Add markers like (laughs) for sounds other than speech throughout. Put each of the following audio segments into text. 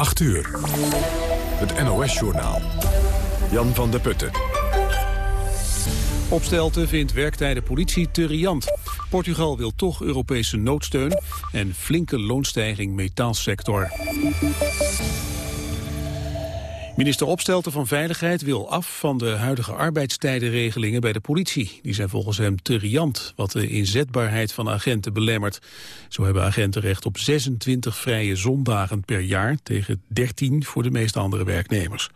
8 uur. Het NOS-journaal. Jan van der Putten. Opstelten vindt werktijden politie te riant. Portugal wil toch Europese noodsteun en flinke loonstijging metaalsector. Minister Opstelten van Veiligheid wil af van de huidige arbeidstijdenregelingen bij de politie. Die zijn volgens hem te riant, wat de inzetbaarheid van agenten belemmert. Zo hebben agenten recht op 26 vrije zondagen per jaar tegen 13 voor de meeste andere werknemers.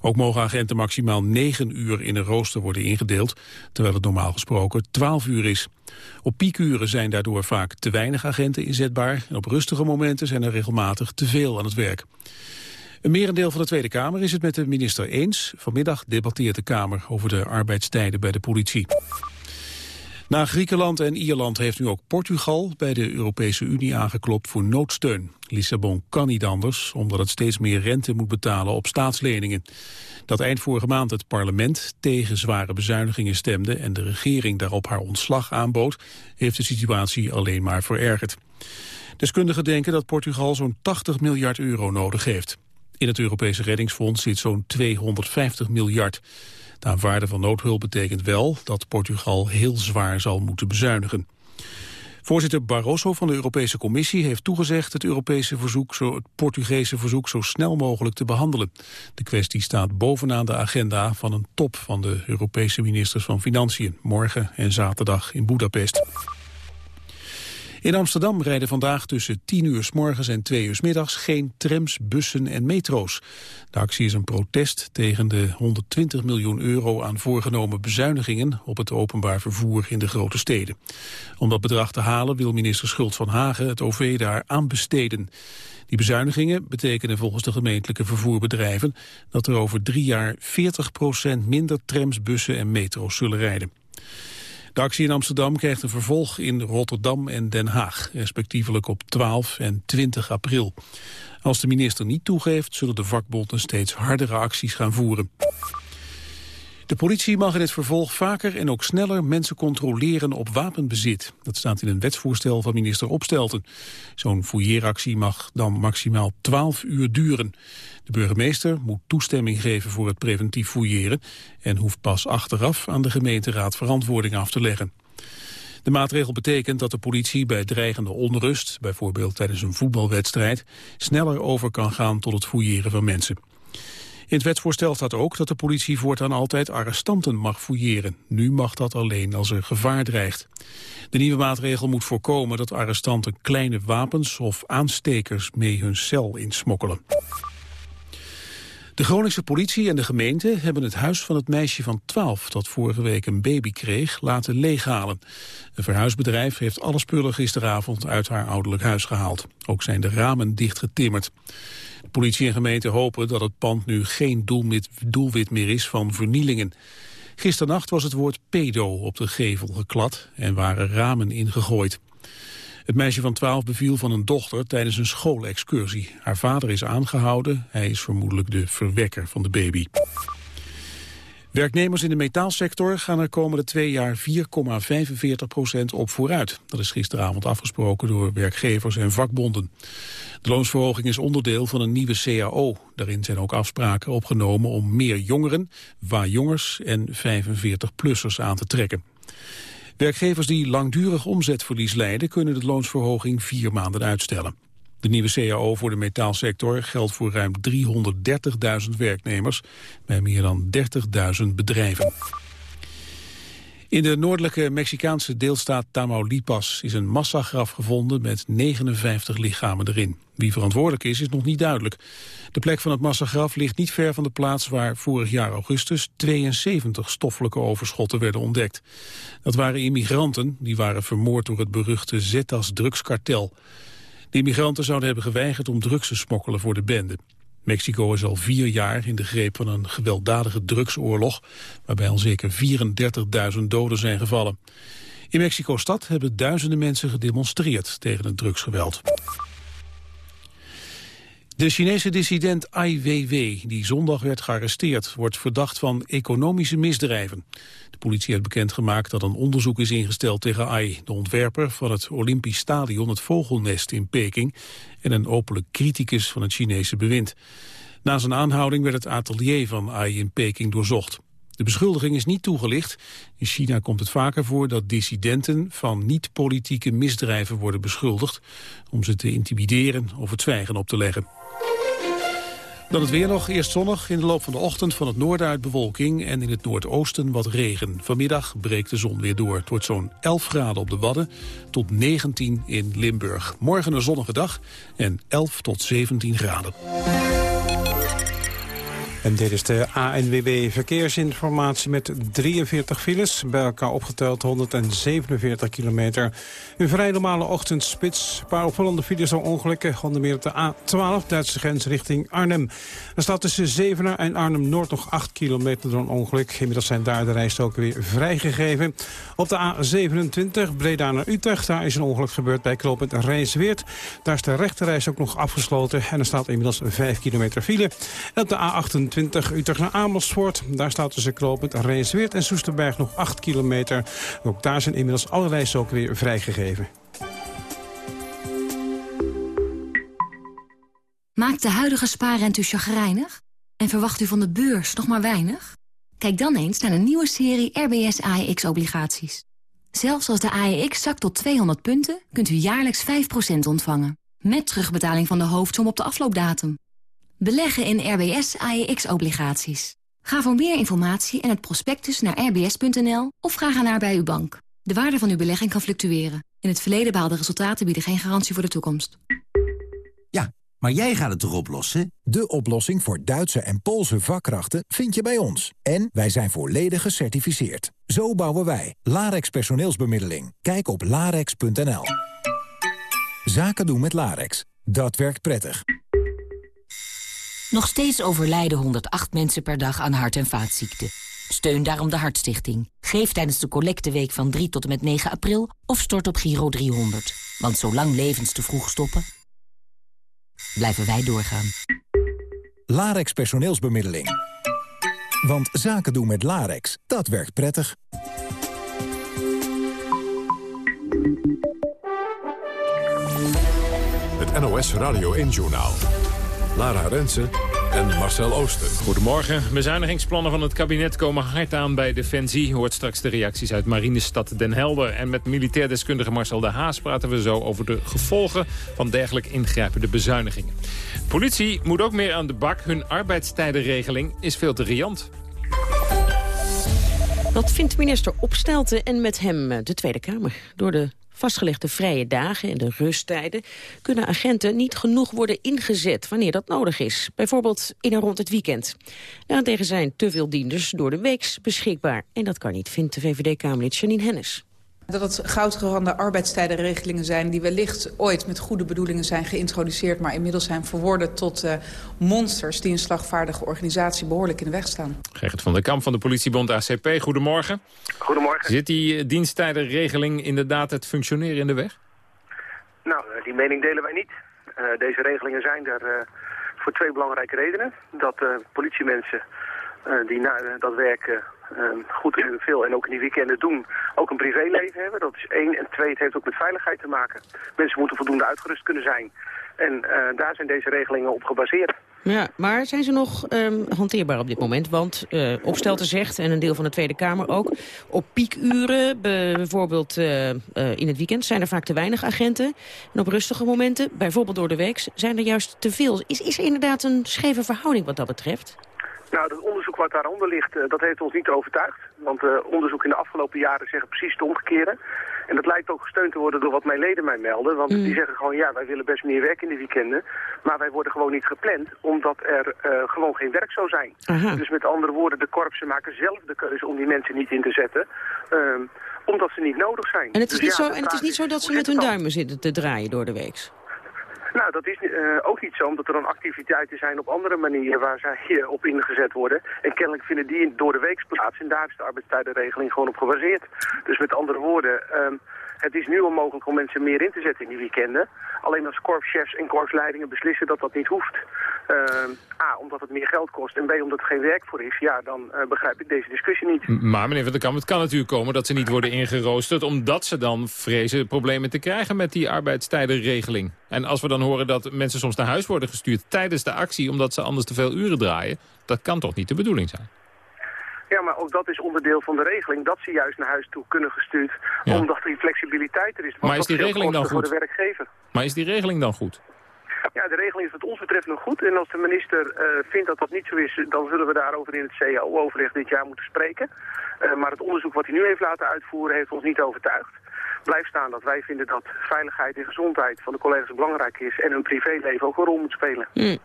Ook mogen agenten maximaal 9 uur in een rooster worden ingedeeld, terwijl het normaal gesproken 12 uur is. Op piekuren zijn daardoor vaak te weinig agenten inzetbaar en op rustige momenten zijn er regelmatig te veel aan het werk. Een merendeel van de Tweede Kamer is het met de minister eens. Vanmiddag debatteert de Kamer over de arbeidstijden bij de politie. Na Griekenland en Ierland heeft nu ook Portugal bij de Europese Unie aangeklopt voor noodsteun. Lissabon kan niet anders, omdat het steeds meer rente moet betalen op staatsleningen. Dat eind vorige maand het parlement tegen zware bezuinigingen stemde en de regering daarop haar ontslag aanbood, heeft de situatie alleen maar verergerd. Deskundigen denken dat Portugal zo'n 80 miljard euro nodig heeft. In het Europese reddingsfonds zit zo'n 250 miljard. De aanvaarden van noodhulp betekent wel dat Portugal heel zwaar zal moeten bezuinigen. Voorzitter Barroso van de Europese Commissie heeft toegezegd het, Europese verzoek, zo, het Portugese verzoek zo snel mogelijk te behandelen. De kwestie staat bovenaan de agenda van een top van de Europese ministers van Financiën, morgen en zaterdag in Budapest. In Amsterdam rijden vandaag tussen 10 uur s morgens en 2 uur s middags geen trams, bussen en metro's. De actie is een protest tegen de 120 miljoen euro aan voorgenomen bezuinigingen op het openbaar vervoer in de grote steden. Om dat bedrag te halen wil minister Schult van Hagen het OV daar aanbesteden. Die bezuinigingen betekenen volgens de gemeentelijke vervoerbedrijven dat er over drie jaar 40% minder trams, bussen en metro's zullen rijden. De actie in Amsterdam krijgt een vervolg in Rotterdam en Den Haag, respectievelijk op 12 en 20 april. Als de minister niet toegeeft, zullen de vakbonden steeds hardere acties gaan voeren. De politie mag in het vervolg vaker en ook sneller mensen controleren op wapenbezit. Dat staat in een wetsvoorstel van minister Opstelten. Zo'n fouilleeractie mag dan maximaal 12 uur duren. De burgemeester moet toestemming geven voor het preventief fouilleren... en hoeft pas achteraf aan de gemeenteraad verantwoording af te leggen. De maatregel betekent dat de politie bij dreigende onrust, bijvoorbeeld tijdens een voetbalwedstrijd, sneller over kan gaan tot het fouilleren van mensen. In het wetsvoorstel staat ook dat de politie voortaan altijd arrestanten mag fouilleren. Nu mag dat alleen als er gevaar dreigt. De nieuwe maatregel moet voorkomen dat arrestanten kleine wapens of aanstekers mee hun cel insmokkelen. De Groningse politie en de gemeente hebben het huis van het meisje van 12... dat vorige week een baby kreeg, laten leeghalen. Een verhuisbedrijf heeft alle spullen gisteravond uit haar ouderlijk huis gehaald. Ook zijn de ramen dichtgetimmerd. Politie en gemeente hopen dat het pand nu geen doelwit, meer is van vernielingen. Gisternacht was het woord pedo op de gevel geklad en waren ramen ingegooid. Het meisje van 12 beviel van een dochter tijdens een schoolexcursie. Haar vader is aangehouden. Hij is vermoedelijk de verwekker van de baby. Werknemers in de metaalsector gaan er komende twee jaar 4,45 procent op vooruit. Dat is gisteravond afgesproken door werkgevers en vakbonden. De loonsverhoging is onderdeel van een nieuwe CAO. Daarin zijn ook afspraken opgenomen om meer jongeren, waar-jongers en 45-plussers aan te trekken. Werkgevers die langdurig omzetverlies leiden kunnen de loonsverhoging vier maanden uitstellen. De nieuwe CAO voor de metaalsector geldt voor ruim 330.000 werknemers bij meer dan 30.000 bedrijven. In de noordelijke Mexicaanse deelstaat Tamaulipas is een massagraf gevonden met 59 lichamen erin. Wie verantwoordelijk is, is nog niet duidelijk. De plek van het massagraf ligt niet ver van de plaats waar vorig jaar augustus 72 stoffelijke overschotten werden ontdekt. Dat waren immigranten, die waren vermoord door het beruchte Zetas drugskartel. De immigranten zouden hebben geweigerd om drugs te smokkelen voor de bende. Mexico is al vier jaar in de greep van een gewelddadige drugsoorlog... waarbij al zeker 34.000 doden zijn gevallen. In Mexico-stad hebben duizenden mensen gedemonstreerd tegen het drugsgeweld. De Chinese dissident Ai Weiwei, die zondag werd gearresteerd, wordt verdacht van economische misdrijven. De politie heeft bekendgemaakt dat een onderzoek is ingesteld tegen Ai, de ontwerper van het Olympisch Stadion, het Vogelnest in Peking, en een openlijk criticus van het Chinese bewind. Na zijn aanhouding werd het atelier van Ai in Peking doorzocht. De beschuldiging is niet toegelicht. In China komt het vaker voor dat dissidenten van niet-politieke misdrijven worden beschuldigd, om ze te intimideren of het zwijgen op te leggen. Dan het weer nog. Eerst zonnig. In de loop van de ochtend van het noorden uit bewolking en in het noordoosten wat regen. Vanmiddag breekt de zon weer door. Het wordt zo'n 11 graden op de Wadden tot 19 in Limburg. Morgen een zonnige dag en 11 tot 17 graden. En dit is de ANWB Verkeersinformatie met 43 files. Bij elkaar opgeteld 147 kilometer. Een vrij normale ochtendspits. Een paar opvallende files door ongelukken. Onder meer op de A12, Duitse grens richting Arnhem. Er staat tussen Zevenaar en Arnhem-Noord nog 8 kilometer door een ongeluk. Inmiddels zijn daar de rijstoken weer vrijgegeven. Op de A27, Breda naar Utrecht. Daar is een ongeluk gebeurd bij knooppunt Rijnsweert. Daar is de rechterreis ook nog afgesloten. En er staat inmiddels 5 kilometer file. En op de A28 Utrecht naar Amersfoort. Daar staat tussen knooppunt Rijnsweert en Soesterberg nog 8 kilometer. Ook daar zijn inmiddels alle rijstroken weer vrijgegeven. Maakt de huidige spaarrente u chagrijnig? En verwacht u van de beurs nog maar weinig? Kijk dan eens naar een nieuwe serie RBS AEX-obligaties. Zelfs als de AEX zakt tot 200 punten, kunt u jaarlijks 5% ontvangen. Met terugbetaling van de hoofdsom op de afloopdatum. Beleggen in RBS AEX-obligaties. Ga voor meer informatie en het prospectus naar rbs.nl of vraag ernaar bij uw bank. De waarde van uw belegging kan fluctueren. In het verleden behaalde resultaten bieden geen garantie voor de toekomst. Ja, maar jij gaat het toch oplossen? De oplossing voor Duitse en Poolse vakkrachten vind je bij ons. En wij zijn volledig gecertificeerd. Zo bouwen wij. Larex personeelsbemiddeling. Kijk op larex.nl. Zaken doen met Larex. Dat werkt prettig. Nog steeds overlijden 108 mensen per dag aan hart- en vaatziekten. Steun daarom de Hartstichting. Geef tijdens de collecteweek van 3 tot en met 9 april of stort op Giro 300. Want zolang levens te vroeg stoppen, blijven wij doorgaan. Larex personeelsbemiddeling. Want zaken doen met Larex, dat werkt prettig. Het NOS Radio 1 Journaal. Lara Rensen en Marcel Ooster. Goedemorgen. Bezuinigingsplannen van het kabinet komen hard aan bij Defensie. Hoort straks de reacties uit Marinestad Den Helder. En met militair deskundige Marcel de Haas praten we zo over de gevolgen van dergelijk ingrijpende bezuinigingen. Politie moet ook meer aan de bak. Hun arbeidstijdenregeling is veel te riant. Dat vindt minister Opstelten en met hem de Tweede Kamer. Door de vastgelegde vrije dagen en de rusttijden... kunnen agenten niet genoeg worden ingezet wanneer dat nodig is. Bijvoorbeeld in en rond het weekend. Daarentegen zijn te veel dienders door de weeks beschikbaar. En dat kan niet, vindt de VVD-Kamerlid Janine Hennis. Dat het goudgerande arbeidstijdenregelingen zijn... die wellicht ooit met goede bedoelingen zijn geïntroduceerd... maar inmiddels zijn verworden tot uh, monsters... die een slagvaardige organisatie behoorlijk in de weg staan. Gerrit van der Kamp van de politiebond ACP, goedemorgen. Goedemorgen. Zit die uh, diensttijdenregeling inderdaad het functioneren in de weg? Nou, uh, die mening delen wij niet. deze regelingen zijn er voor twee belangrijke redenen. Dat politiemensen die na dat werk Ehm, goed en veel en ook in die weekenden doen, ook een privéleven hebben. Dat is één. En twee, het heeft ook met veiligheid te maken. Mensen moeten voldoende uitgerust kunnen zijn. En uh, daar zijn deze regelingen op gebaseerd. Ja, maar zijn ze nog um, hanteerbaar op dit moment? Want uh, Opstelten zegt, en een deel van de Tweede Kamer ook... op piekuren, bijvoorbeeld in het weekend, zijn er vaak te weinig agenten. En op rustige momenten, bijvoorbeeld door de week, zijn er juist te veel. Is, is er inderdaad een scheve verhouding wat dat betreft? Nou, het onderzoek wat daaronder ligt, uh, dat heeft ons niet overtuigd. Want uh, onderzoek in de afgelopen jaren zeggen precies het omgekeerde. En dat lijkt ook gesteund te worden door wat mijn leden mij melden. Want mm. die zeggen gewoon, ja, wij willen best meer werk in de weekenden. Maar wij worden gewoon niet gepland, omdat er uh, gewoon geen werk zou zijn. Aha. Dus met andere woorden, de korpsen maken zelf de keuze om die mensen niet in te zetten. omdat ze niet nodig zijn. En het is, dus niet, ja, zo, en het is niet zo dat ze met hun duimen zitten te draaien door de week? Nou, dat is uh, ook niet zo, omdat er dan activiteiten zijn op andere manieren waar zij uh, op ingezet worden. En kennelijk vinden die door de week plaats en daar is de arbeidstijdenregeling gewoon op gebaseerd. Dus met andere woorden, um, Het is nu al mogelijk om mensen meer in te zetten in die weekenden. Alleen als korpschefs en korpsleidingen beslissen dat dat niet hoeft. Uh, A, omdat het meer geld kost en B, omdat er geen werk voor is. Ja, dan uh, begrijp ik deze discussie niet. Maar meneer Van der Kamp, het kan natuurlijk komen dat ze niet worden ingeroosterd... omdat ze dan vrezen problemen te krijgen met die arbeidstijdenregeling. En als we dan horen dat mensen soms naar huis worden gestuurd tijdens de actie... omdat ze anders te veel uren draaien, dat kan toch niet de bedoeling zijn? Ja, maar ook dat is onderdeel van de regeling. Dat ze juist naar huis toe kunnen gestuurd. Omdat die flexibiliteit er is. Maar is die regeling dan goed? Voor de werkgever. Maar is die regeling dan goed? Ja, de regeling is wat ons betreft nog goed. En als de minister uh, vindt dat dat niet zo is, dan zullen we daarover in het CAO-overleg dit jaar moeten spreken. Uh, maar het onderzoek wat hij nu heeft laten uitvoeren heeft ons niet overtuigd blijft staan dat wij vinden dat veiligheid en gezondheid van de collega's belangrijk is en hun privéleven ook een rol moet spelen. Mm.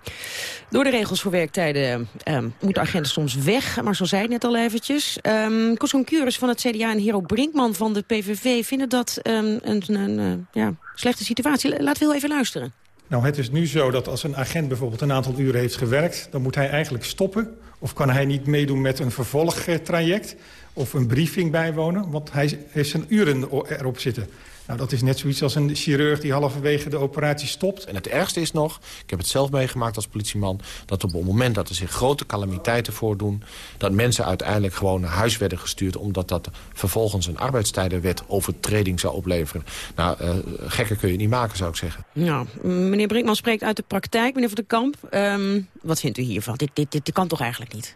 Door de regels voor werktijden um, moeten agenten soms weg, maar zo zei het net al eventjes. Um, Coscom Curis van het CDA en Hero Brinkman van de PVV vinden dat um, een, een uh, ja, slechte situatie. Laten we heel even luisteren. Nou, het is nu zo dat als een agent bijvoorbeeld een aantal uren heeft gewerkt... dan moet hij eigenlijk stoppen. Of kan hij niet meedoen met een vervolgtraject of een briefing bijwonen. Want hij heeft zijn uren erop zitten. Nou, dat is net zoiets als een chirurg die halverwege de operatie stopt. En het ergste is nog, ik heb het zelf meegemaakt als politieman... dat op het moment dat er zich grote calamiteiten voordoen... dat mensen uiteindelijk gewoon naar huis werden gestuurd... omdat dat vervolgens een arbeidstijdenwet overtreding zou opleveren. Nou, uh, gekker kun je niet maken, zou ik zeggen. Nou, meneer Brinkman spreekt uit de praktijk. Meneer Van der Kamp, um, wat vindt u hiervan? Dit, dit, dit kan toch eigenlijk niet?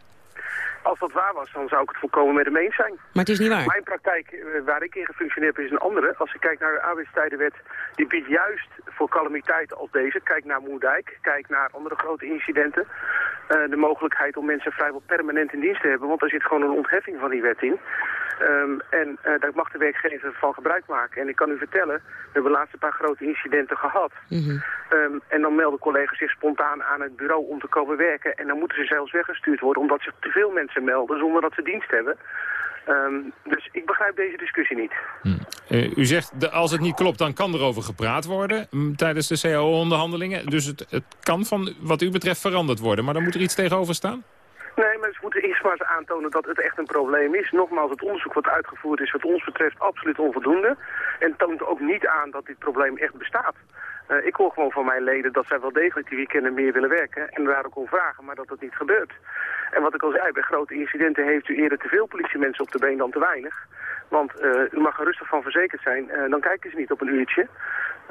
Als dat waar was, dan zou ik het volkomen met hem eens zijn. Maar het is niet waar. Mijn praktijk, eh, waar ik in gefunctioneerd heb, is een andere. Als je kijkt naar de arbeidstijdenwet, die biedt juist voor calamiteiten als deze. Kijk naar Moerdijk, kijk naar andere grote incidenten. Uh, de mogelijkheid om mensen vrijwel permanent in dienst te hebben. Want er zit gewoon een ontheffing van die wet in. Um, en uh, daar mag de werkgever van gebruik maken. En ik kan u vertellen, we hebben laatst een paar grote incidenten gehad. Mm -hmm. um, en dan melden collega's zich spontaan aan het bureau om te komen werken. En dan moeten ze zelfs weggestuurd worden omdat zich te veel mensen melden zonder dat ze dienst hebben. Um, dus ik begrijp deze discussie niet. Hmm. Uh, u zegt, de, als het niet klopt, dan kan er over gepraat worden um, tijdens de CAO-onderhandelingen. Dus het, het kan van wat u betreft veranderd worden. Maar dan moet er iets tegenover staan? Nee, maar ze moeten eerst maar eens aantonen dat het echt een probleem is. Nogmaals, het onderzoek wat uitgevoerd is wat ons betreft absoluut onvoldoende. En toont ook niet aan dat dit probleem echt bestaat. Uh, ik hoor gewoon van mijn leden dat zij wel degelijk die weekenden meer willen werken. En daar ook om vragen, maar dat dat niet gebeurt. En wat ik al zei, bij grote incidenten heeft u eerder te veel politiemensen op de been dan te weinig. Want uh, u mag er rustig van verzekerd zijn, uh, dan kijken ze niet op een uurtje.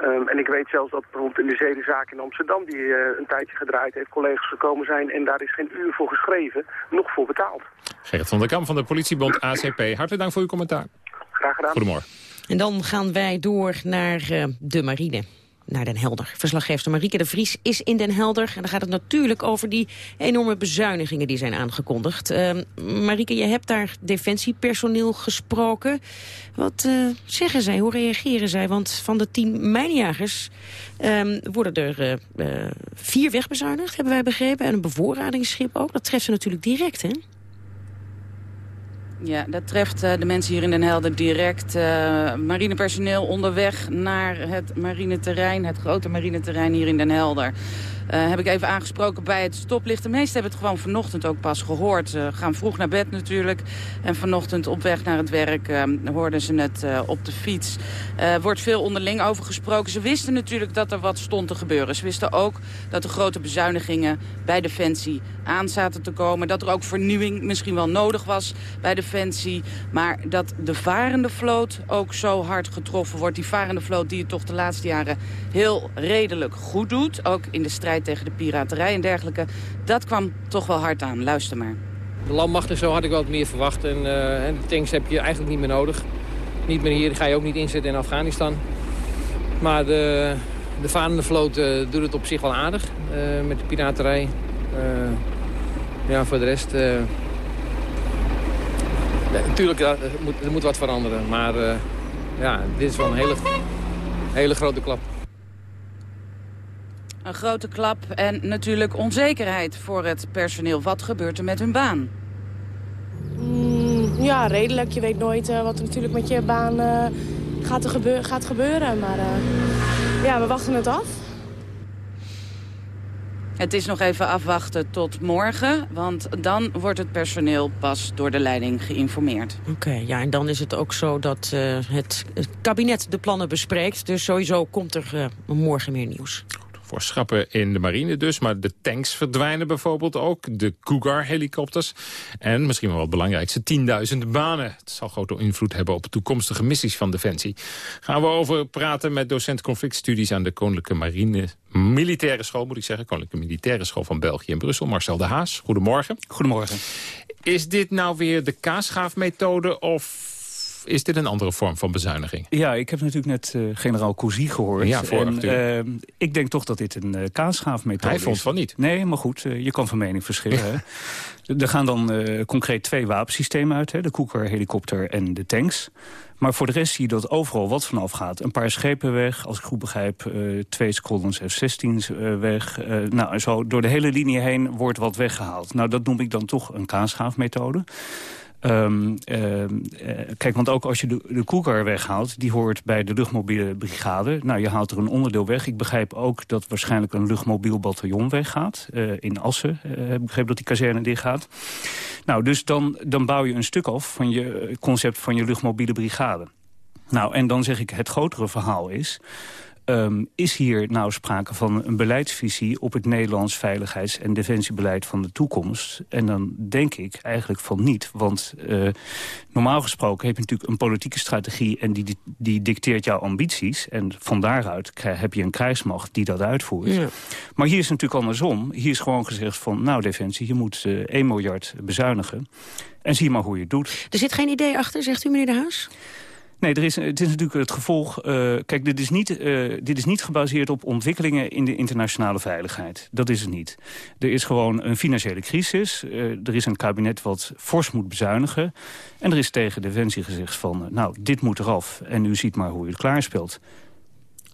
Um, en ik weet zelfs dat bijvoorbeeld in de zedenzaak in Amsterdam, die uh, een tijdje gedraaid heeft, collega's gekomen zijn en daar is geen uur voor geschreven, nog voor betaald. Gerrit van der Kamp van de politiebond ACP, hartelijk dank voor uw commentaar. Graag gedaan. Goedemorgen. En dan gaan wij door naar de marine naar Den Helder. Verslaggever Marieke de Vries is in Den Helder. En dan gaat het natuurlijk over die enorme bezuinigingen die zijn aangekondigd. Uh, Marieke, je hebt daar defensiepersoneel gesproken. Wat uh, zeggen zij? Hoe reageren zij? Want van de tien mijnjagers um, worden er uh, vier wegbezuinigd, hebben wij begrepen. En een bevoorradingsschip ook. Dat treft ze natuurlijk direct, hè? Ja, dat treft uh, de mensen hier in Den Helder direct. Uh, marinepersoneel onderweg naar het marineterrein, het grote marineterrein hier in Den Helder. Uh, heb ik even aangesproken bij het stoplicht. De meesten hebben het gewoon vanochtend ook pas gehoord. Ze gaan vroeg naar bed natuurlijk. En vanochtend op weg naar het werk uh, hoorden ze het op de fiets. Er wordt veel onderling over gesproken. Ze wisten natuurlijk dat er wat stond te gebeuren. Ze wisten ook dat er grote bezuinigingen bij Defensie aan zaten te komen. Dat er ook vernieuwing misschien wel nodig was bij Defensie. Maar dat de varende vloot ook zo hard getroffen wordt. Die varende vloot die het toch de laatste jaren heel redelijk goed doet. Ook in de strijd tegen de piraterij en dergelijke. Dat kwam toch wel hard aan. Luister maar. De landmacht en zo had ik wel meer verwacht. En, uh, en de tanks heb je eigenlijk niet meer nodig. Niet meer hier, ga je ook niet inzetten in Afghanistan. Maar de, de varende vloot uh, doet het op zich wel aardig uh, met de piraterij. ja, voor de rest... natuurlijk, er moet, moet wat veranderen. Maar ja, dit is wel een hele, hele grote klap. Een grote klap en natuurlijk onzekerheid voor het personeel. Wat gebeurt er met hun baan? Mm, ja, redelijk. Je weet nooit uh, wat er natuurlijk met je baan uh, gaat, gebeur gaat, gebeuren. Maar uh, ja, we wachten het af. Het is nog even afwachten tot morgen, want dan wordt het personeel pas door de leiding geïnformeerd. Oké, ja, en dan is het ook zo dat uh, het, kabinet de plannen bespreekt. Dus sowieso komt er uh, morgen meer nieuws schrappen in de marine dus. Maar de tanks verdwijnen bijvoorbeeld ook. De Cougar-helikopters. En misschien wel het belangrijkste, 10.000 banen. Het zal grote invloed hebben op toekomstige missies van Defensie. Gaan we over praten met docent conflictstudies aan de Koninklijke Marine Militaire School, moet ik zeggen. Koninklijke Militaire School van België in Brussel. Marcel de Haas, goedemorgen. Goedemorgen. Is dit nou weer de kaasschaafmethode of is dit een andere vorm van bezuiniging? Ja, ik heb natuurlijk net uh, generaal Cousy gehoord. Ja, en, uh, ik denk toch dat dit een uh, kaasschaafmethode is. Hij vond van niet. Nee, maar goed, je kan van mening verschillen. (laughs) Er gaan dan concreet twee wapensystemen uit. Hè? De Koeker-helikopter en de tanks. Maar voor de rest zie je dat overal wat vanaf gaat. Een paar schepen weg, als ik goed begrijp, twee squadrons F-16's weg. nou, zo door de hele linie heen wordt wat weggehaald. Nou, dat noem ik dan toch een kaasschaafmethode. Um, uh, kijk, want ook als je de, de Cougar weghaalt... die hoort bij de luchtmobiele brigade. Nou, je haalt er een onderdeel weg. Ik begrijp ook dat waarschijnlijk een luchtmobiel bataljon weggaat. Uh, in Assen uh, ik begrepen dat die kazerne dichtgaat. Nou, dus dan, dan bouw je een stuk af van je concept van je luchtmobiele brigade. Nou, en dan zeg ik, het grotere verhaal is... Um, is hier nou sprake van een beleidsvisie op het Nederlands veiligheids- en defensiebeleid van de toekomst? En dan denk ik eigenlijk van niet. Want uh, normaal gesproken heb je natuurlijk een politieke strategie en die, die dicteert jouw ambities. En van daaruit heb je een krijgsmacht die dat uitvoert. Ja. Maar hier is het natuurlijk andersom. Hier is gewoon gezegd van nou defensie, je moet uh, 1 miljard bezuinigen. En zie maar hoe je het doet. Er zit geen idee achter, zegt u meneer De Huis? Nee, er is, het is natuurlijk het gevolg... Uh, kijk, dit is, niet, uh, dit is niet gebaseerd op ontwikkelingen in de internationale veiligheid. Dat is het niet. Er is gewoon een financiële crisis. Uh, er is een kabinet wat fors moet bezuinigen. En er is tegen Defensie gezegd van... nou, dit moet eraf. En u ziet maar hoe u het klaarspeelt.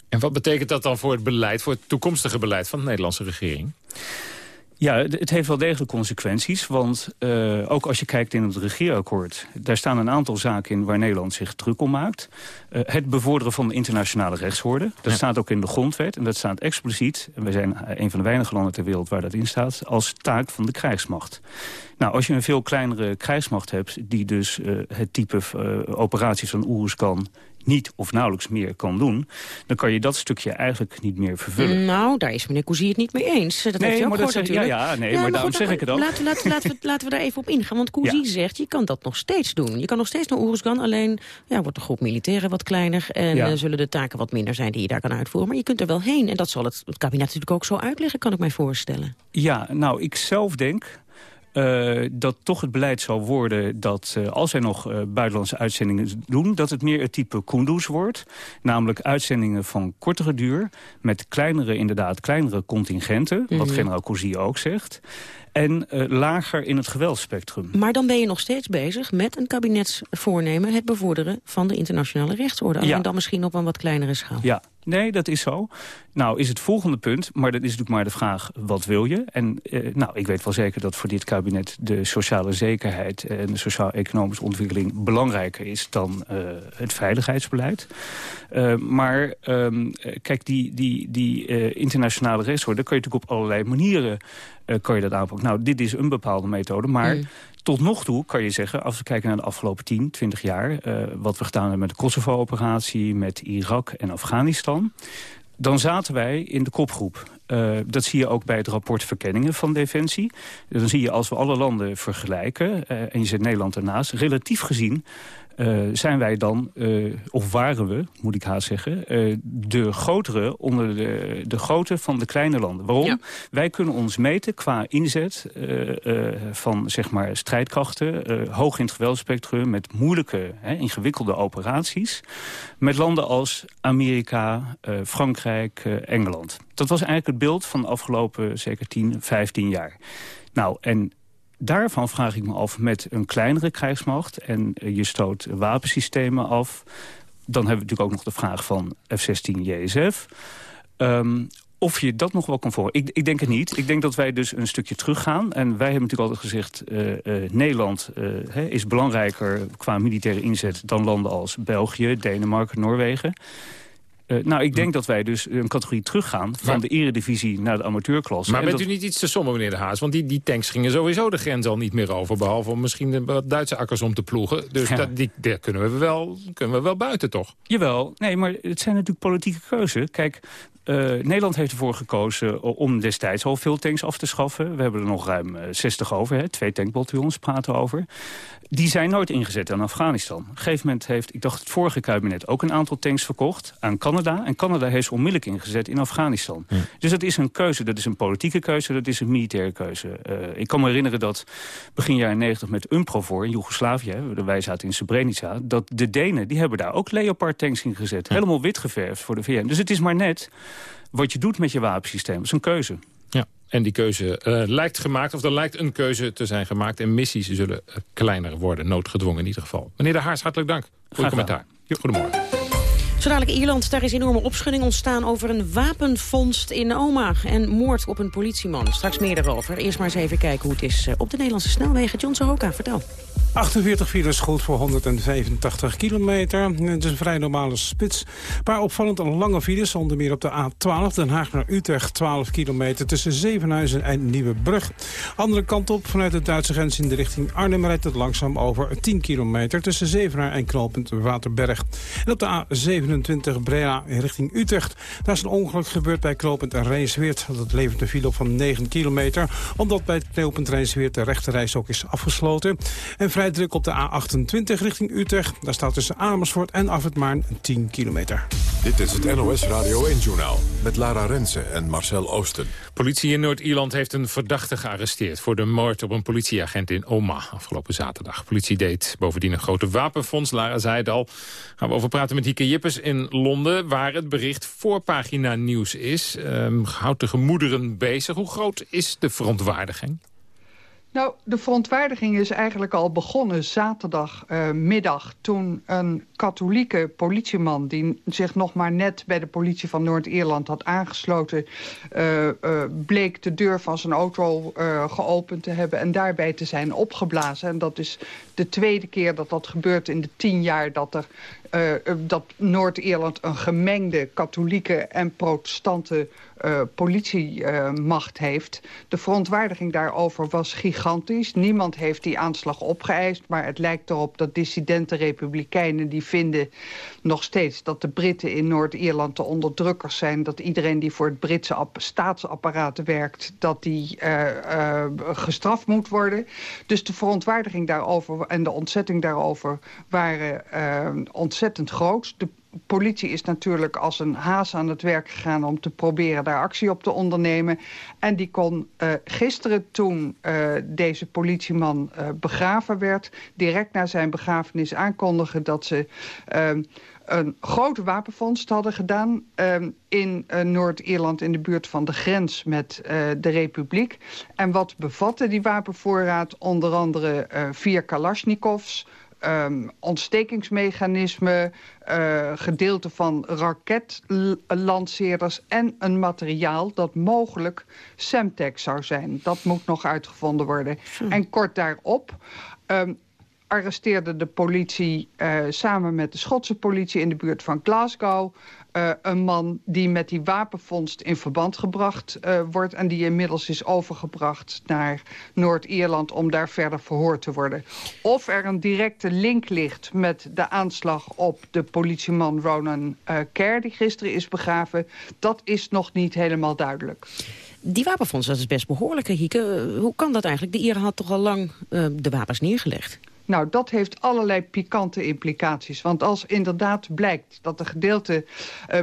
En wat betekent dat dan voor het beleid... voor het toekomstige beleid van de Nederlandse regering? Ja, het heeft wel degelijk consequenties. Want uh, ook als je kijkt in het regeerakkoord... daar staan een aantal zaken in waar Nederland zich druk om maakt. Uh, het bevorderen van de internationale rechtsorde. Dat ja. staat ook in de grondwet. En dat staat expliciet, en wij zijn een van de weinige landen ter wereld waar dat in staat... als taak van de krijgsmacht. Nou, als je een veel kleinere krijgsmacht hebt... die dus uh, het type operaties van Oerus kan niet of nauwelijks meer kan doen... dan kan je dat stukje eigenlijk niet meer vervullen. Nou, daar is meneer Cousy het niet mee eens. Dat nee, heeft maar dat zeg, ja, ja, nee, ja, maar, daarom zeg ik het ook. Laten, laten, laten, we, (laughs) laten we daar even op ingaan. Want Cousy ja. zegt, je kan dat nog steeds doen. Je kan nog steeds naar Oeruzgan, alleen ja, wordt de groep militairen wat kleiner... en ja. uh, zullen de taken wat minder zijn die je daar kan uitvoeren. Maar je kunt er wel heen. En dat zal het, het kabinet natuurlijk ook zo uitleggen, kan ik mij voorstellen. Ja, nou, ik zelf denk uh, dat toch het beleid zal worden dat uh, als wij nog uh, buitenlandse uitzendingen doen... dat het meer het type Kunduz wordt. Namelijk uitzendingen van kortere duur... met kleinere, inderdaad, kleinere contingenten. Mm -hmm. Wat generaal Cousy ook zegt en lager in het geweldsspectrum. Maar dan ben je nog steeds bezig met een kabinetsvoornemen... het bevorderen van de internationale rechtsorde. Alleen ja. dan misschien op een wat kleinere schaal. Ja, nee, dat is zo. Nou, is het volgende punt, maar dat is natuurlijk maar de vraag... wat wil je? En uh, nou, ik weet wel zeker dat voor dit kabinet... de sociale zekerheid en de sociaal-economische ontwikkeling... belangrijker is dan uh, het veiligheidsbeleid. maar um, kijk, die, die, die internationale rechtsorde... kan je natuurlijk op allerlei manieren kan je dat aanpakken. Nou, dit is een bepaalde methode, maar mm. Tot nog toe kan je zeggen... als we kijken naar de afgelopen 10, 20 jaar... Uh, wat we gedaan hebben met de Kosovo-operatie, met Irak en Afghanistan... dan zaten wij in de kopgroep. Uh, dat zie je ook bij het rapport Verkenningen van Defensie. Dan zie je als we alle landen vergelijken, en je zet Nederland ernaast... relatief gezien uh, zijn wij dan, uh, of waren we, moet ik haast zeggen... Uh, de grotere onder de, de grootte van de kleine landen. Waarom? Ja. Wij kunnen ons meten qua inzet van zeg maar, strijdkrachten... hoog in het geweldspectrum, met moeilijke, hè, ingewikkelde operaties... met landen als Amerika, Frankrijk, Engeland. Dat was eigenlijk het beeld van de afgelopen zeker 10, 15 jaar. Nou, en daarvan vraag ik me af met een kleinere krijgsmacht... en je stoot wapensystemen af. Dan hebben we natuurlijk ook nog de vraag van F-16 JSF. Um, of je dat nog wel kan voor. Ik, ik, denk het niet. Ik denk dat wij dus een stukje teruggaan. En wij hebben natuurlijk altijd gezegd... Uh, uh, Nederland is belangrijker qua militaire inzet... dan landen als België, Denemarken, Noorwegen. Uh, nou, ik denk dat wij dus een categorie teruggaan... van de eredivisie naar de amateurklasse. Maar bent u niet iets te sommen, meneer De Haas? Want die, die tanks gingen sowieso de grens al niet meer over... behalve om misschien wat Duitse akkers om te ploegen. Dus dat, die, daar kunnen we, wel, kunnen we wel buiten, toch? Jawel. Nee, maar het zijn natuurlijk politieke keuzes. Kijk, uh, Nederland heeft ervoor gekozen om destijds al veel tanks af te schaffen. We hebben er nog ruim 60 over, hè. twee tankbataljons praten over. Die zijn nooit ingezet aan Afghanistan. Op een gegeven moment heeft, ik dacht het vorige kabinet... ook een aantal tanks verkocht aan Canada. En Canada heeft ze onmiddellijk ingezet in Afghanistan. Dus dat is een keuze. Dat is een politieke keuze. Dat is een militaire keuze. Uh, ik kan me herinneren dat begin jaren 90 met UNPROFOR in Joegoslavië... de wij zaten in Srebrenica... dat de Denen, die hebben daar ook Leopard tanks ingezet. Helemaal wit geverfd voor de VN. Dus het is maar net wat je doet met je wapensysteem. Dat is een keuze. Ja, en die keuze uh, lijkt gemaakt, of er lijkt een keuze te zijn gemaakt... en missies zullen uh, kleiner worden, noodgedwongen in ieder geval. Meneer De Haars, hartelijk dank voor uw commentaar. Goedemorgen. Zo dadelijk Ierland, daar is enorme opschudding ontstaan over een wapenvondst in Oma. En moord op een politieman. Straks meer daarover. Eerst maar eens even kijken hoe het is eh, op de Nederlandse snelwegen. John Sohoka, vertel. 48 files goed voor 185 kilometer. Het is een vrij normale spits. Een paar opvallend lange files, onder meer op de A12. Den Haag naar Utrecht, 12 kilometer tussen Zevenhuizen en Nieuwebrug. Andere kant op, vanuit de Duitse grens in de richting Arnhem... rijdt het langzaam over 10 kilometer tussen Zevenaar en knooppunt Waterberg. En op de A27 Breda richting Utrecht. Daar is een ongeluk gebeurd bij knooppunt Rijnsweert. Dat levert een file op van 9 kilometer. Omdat bij het knooppunt Rijnsweert de rechte ook is afgesloten. En vrij druk op de A28 richting Utrecht. Daar staat tussen Amersfoort en Afritmaarn 10 kilometer. Dit is het NOS Radio 1-journaal met Lara Rensen en Marcel Oosten. Politie in Noord-Ierland heeft een verdachte gearresteerd... voor de moord op een politieagent in Oma afgelopen zaterdag. Politie deed bovendien een grote wapenfonds, Lara zei het al. Gaan we over praten met Hieke Jippes in Londen... waar het bericht voorpagina nieuws is. Um, houdt de gemoederen bezig. Hoe groot is de verontwaardiging? Nou, de verontwaardiging is eigenlijk al begonnen zaterdagmiddag... Uh, toen een katholieke politieman... die zich nog maar net bij de politie van Noord-Ierland had aangesloten... Uh, uh, bleek de deur van zijn auto geopend te hebben... en daarbij te zijn opgeblazen. En dat is de tweede keer dat dat gebeurt in de tien jaar... dat er dat Noord-Ierland een gemengde katholieke en protestante uh, politiemacht heeft. De verontwaardiging daarover was gigantisch. Niemand heeft die aanslag opgeëist, maar het lijkt erop dat dissidente republikeinen die vinden nog steeds dat de Britten in Noord-Ierland de onderdrukkers zijn, dat iedereen die voor het Britse staatsapparaat werkt, dat die uh, gestraft moet worden. Dus de verontwaardiging daarover en de ontzetting daarover waren ontzettend groot. De politie is natuurlijk als een haas aan het werk gegaan... om te proberen daar actie op te ondernemen. En die kon uh, gisteren, toen uh, deze politieman uh, begraven werd... direct na zijn begrafenis aankondigen dat ze een grote wapenvondst hadden gedaan... Um, in Noord-Ierland in de buurt van de grens met de Republiek. En wat bevatte die wapenvoorraad? Onder andere vier Kalashnikovs um, ontstekingsmechanismen, uh, gedeelte van raketlanceerders en een materiaal dat mogelijk Semtex zou zijn. Dat moet nog uitgevonden worden. Hm. En kort daarop um, arresteerde de politie uh, samen met de Schotse politie in de buurt van Glasgow uh, een man die met die wapenvondst in verband gebracht uh, wordt... en die inmiddels is overgebracht naar Noord-Ierland om daar verder verhoord te worden. Of er een directe link ligt met de aanslag op de politieman Ronan uh, Kerr... die gisteren is begraven, dat is nog niet helemaal duidelijk. Die wapenfonds, dat is best behoorlijk, Hieke. Hoe kan dat eigenlijk? De Ieren had toch al lang de wapens neergelegd? Nou, dat heeft allerlei pikante implicaties. Want als inderdaad blijkt dat de gedeelte... Uh,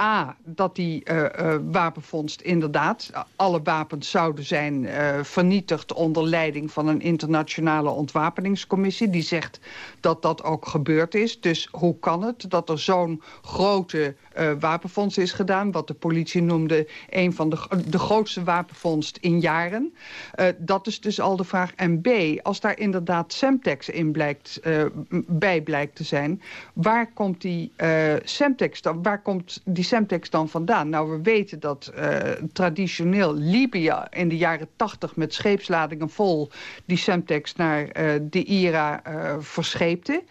A, dat die uh, uh, wapenvondst inderdaad... alle wapens zouden zijn vernietigd onder leiding van een internationale ontwapeningscommissie. Die zegt dat dat ook gebeurd is. Dus hoe kan het dat er zo'n grote uh, wapenfonds is gedaan... wat de politie noemde een van de, de grootste wapenvondst in jaren. Uh, dat is dus al de vraag. En B, als daar inderdaad Semtex in blijkt, uh, bij blijkt te zijn... waar komt die Semtex dan? Waar komt die Semtex dan vandaan? Nou, we weten dat traditioneel Libië in de jaren 80 met scheepsladingen vol die Semtex naar de IRA verscheepte.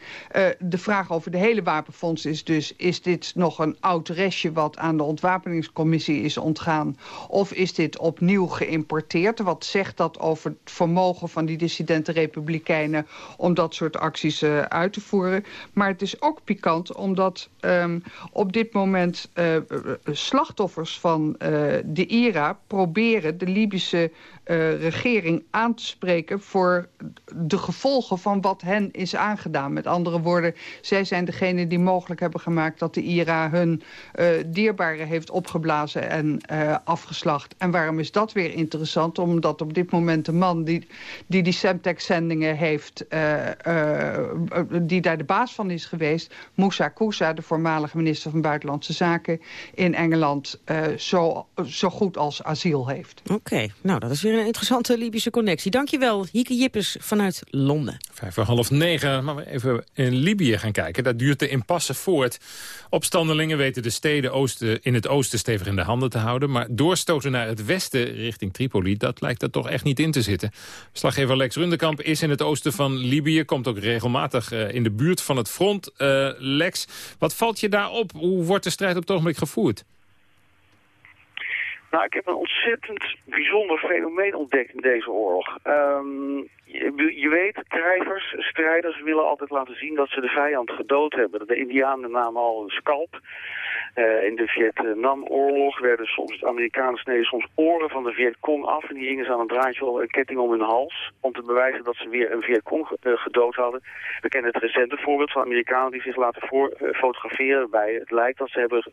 de vraag over de hele wapenfonds is dus, is dit nog een oud restje wat aan de ontwapeningscommissie is ontgaan? Of is dit opnieuw geïmporteerd? Wat zegt dat over het vermogen van die dissidente republikeinen om dat soort acties uh, uit te voeren? Maar het is ook pikant omdat um, op dit moment uh, slachtoffers van de IRA proberen de Libische uh, regering aan te spreken voor de gevolgen van wat hen is aangedaan. Met andere woorden, zij zijn degene die mogelijk hebben gemaakt dat de IRA hun uh, dierbaren heeft opgeblazen en uh, afgeslacht. En waarom is dat weer interessant? Omdat op dit moment de man die die, die Semtex-zendingen heeft, die daar de baas van is geweest, Moussa Koussa, de voormalige minister van Buitenlandse Zaken in Engeland, zo, zo goed als asiel heeft. Oké, nou dat is weer een interessante Libische connectie. Dankjewel, Hieke Jippes vanuit Londen. Vijf voor half negen, maar we even in Libië gaan kijken. Daar duurt de impasse voort. Opstandelingen weten de steden oosten, in het oosten stevig in de handen te houden. Maar doorstoten naar het westen richting Tripoli, dat lijkt er toch echt niet in te zitten. Slaggever Lex Rundekamp is in het oosten van Libië. Komt ook regelmatig uh, in de buurt van het front. Uh, Lex, wat valt je daar op? Hoe wordt de strijd op het ogenblik gevoerd? Nou, ik heb een ontzettend bijzonder fenomeen ontdekt in deze oorlog. Um, je, weet, krijgers, strijders willen altijd laten zien dat ze de vijand gedood hebben. De indianen namen al een scalp. Uh, in de Vietnamoorlog werden soms, de Amerikanen sneden soms oren van de Vietcong af. En die hingen ze aan een draadje of een ketting om hun hals. Om te bewijzen dat ze weer een Vietcong uh, gedood hadden. We kennen het recente voorbeeld van Amerikanen die zich laten uh, fotograferen bij het lijk dat ze hebben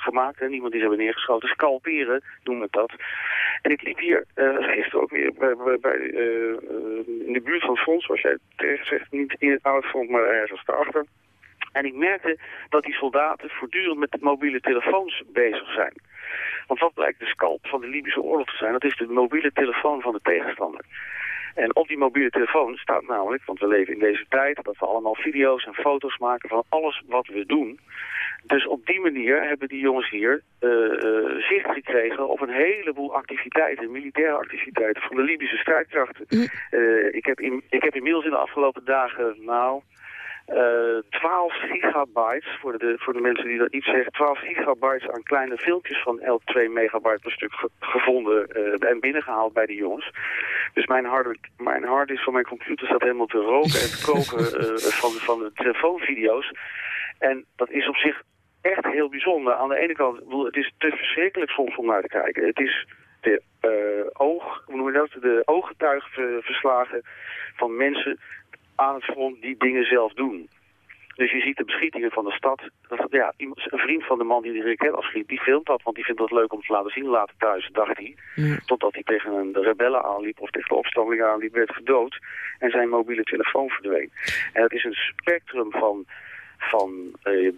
gemaakt. Hè. Niemand die ze hebben neergeschoten. Scalperen noemen we dat. En ik liep hier gisteren ook weer bij, in de buurt van het front, zoals jij terecht zegt. Niet in het oude front, maar ergens daarachter. En ik merkte dat die soldaten voortdurend met mobiele telefoons bezig zijn. Want wat blijkt de scalp van de Libische oorlog te zijn? Dat is de mobiele telefoon van de tegenstander. En op die mobiele telefoon staat namelijk, want we leven in deze tijd... dat we allemaal video's en foto's maken van alles wat we doen. Dus op die manier hebben die jongens hier uh, uh, zicht gekregen op een heleboel activiteiten, militaire activiteiten van de Libische strijdkrachten. Uh, ik, heb in, ik heb inmiddels in de afgelopen dagen, nou, 12 gigabytes, voor de, voor de mensen die dat niet zeggen, 12 gigabytes aan kleine filmpjes van elk 2 megabyte per stuk ge gevonden uh, en binnengehaald bij de jongens. Dus mijn hard, mijn harddisk van mijn computer staat helemaal te roken en te (laughs) koken uh, van, van de telefoonvideo's. En dat is op zich echt heel bijzonder. Aan de ene kant, het is te verschrikkelijk soms om naar te kijken. Het is de uh, oog, hoe noem je dat, de ooggetuigenverslagen van mensen aan het front die dingen zelf doen. Dus je ziet de beschietingen van de stad. Dat, ja, iemand, een vriend van de man die de raket afschiet, die filmt dat. Want die vindt dat leuk om te laten zien later thuis, dacht hij. Ja. Totdat hij tegen een de rebellen aanliep of tegen de opstandelingen aanliep, werd gedood. En zijn mobiele telefoon verdween. En het is een spectrum van van, uh,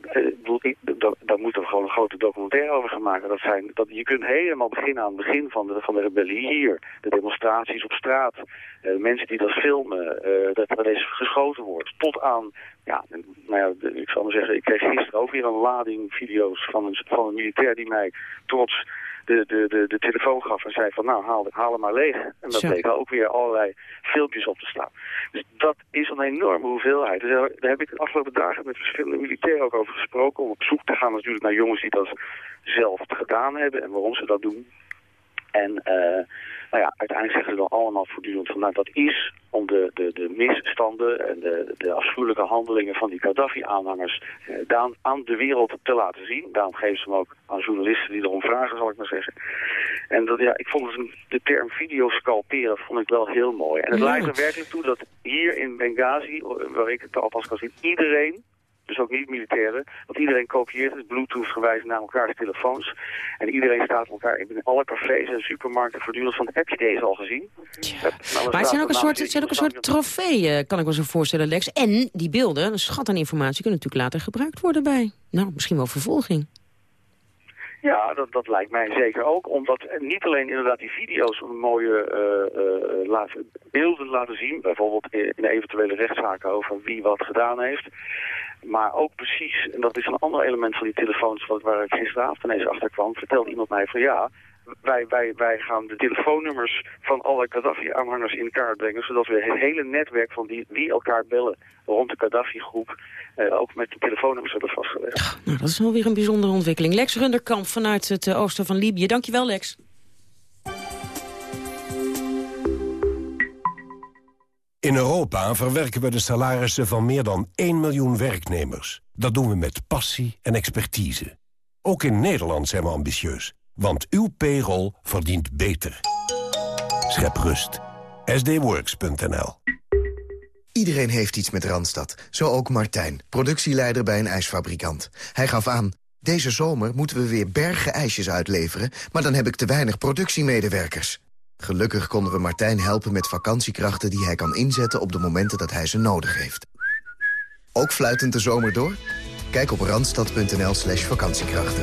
daar moeten we gewoon een grote documentaire over gaan maken. Dat zijn, dat, je kunt helemaal beginnen aan het begin van de, van de rebellie hier. De demonstraties op straat, uh, mensen die dat filmen, uh, dat er eens geschoten wordt. Tot aan, ja, nou ja, ik zal maar zeggen, ik kreeg gisteren ook weer een lading video's van een, van een militair die mij trots de, de, de, de telefoon gaf en zei van nou haal, haal hem maar leeg. En dat bleek ook weer allerlei filmpjes op te staan. Dus dat is een enorme hoeveelheid. Dus daar, daar heb ik de afgelopen dagen met verschillende militairen ook over gesproken. Om op zoek te gaan natuurlijk naar jongens die dat zelf gedaan hebben en waarom ze dat doen. En uh, nou ja, uiteindelijk zeggen ze dan allemaal voortdurend van nou dat is om de, de, de misstanden en de, de afschuwelijke handelingen van die Gaddafi-aanhangers eh, aan de wereld te laten zien. Daarom geven ze hem ook aan journalisten die erom vragen, zal ik maar zeggen. En dat, ja, ik vond de term videoscalperen vond ik wel heel mooi. En het ja. leidt er werkelijk toe dat hier in Benghazi, waar ik het alvast kan zien, iedereen dus ook niet militairen. Want iedereen kopieert het bluetooth gewijs naar elkaars telefoons. En iedereen staat elkaar in alle cafés en supermarkten voortdurend van... heb je deze al gezien? Ja. Nou, maar het zijn ook een soort, het zijn ook een soort trofeeën, kan ik me zo voorstellen, Lex. En die beelden, een schat aan informatie... kunnen natuurlijk later gebruikt worden bij, nou, misschien wel vervolging. Ja, dat, dat lijkt mij zeker ook. Omdat niet alleen inderdaad die video's mooie uh, uh, laten, beelden laten zien. Bijvoorbeeld in eventuele rechtszaken over wie wat gedaan heeft. Maar ook precies, en dat is een ander element van die telefoons waar ik gisteravond ineens achter kwam, vertelde iemand mij van ja, wij, wij, wij gaan de telefoonnummers van alle Gaddafi-aanhangers in kaart brengen, zodat we het hele netwerk van die, die elkaar bellen rond de Gaddafi-groep eh, ook met de telefoonnummers hebben vastgelegd. Nou, dat is wel weer een bijzondere ontwikkeling. Lex Runderkamp vanuit het eh, oosten van Libië. Dankjewel, Lex. In Europa verwerken we de salarissen van meer dan 1 miljoen werknemers. Dat doen we met passie en expertise. Ook in Nederland zijn we ambitieus. Want uw payroll verdient beter. Schep rust. sdworks.nl Iedereen heeft iets met Randstad. Zo ook Martijn, productieleider bij een ijsfabrikant. Hij gaf aan, deze zomer moeten we weer bergen ijsjes uitleveren... maar dan heb ik te weinig productiemedewerkers. Gelukkig konden we Martijn helpen met vakantiekrachten die hij kan inzetten op de momenten dat hij ze nodig heeft. Ook fluitend de zomer door? Kijk op randstad.nl slash vakantiekrachten.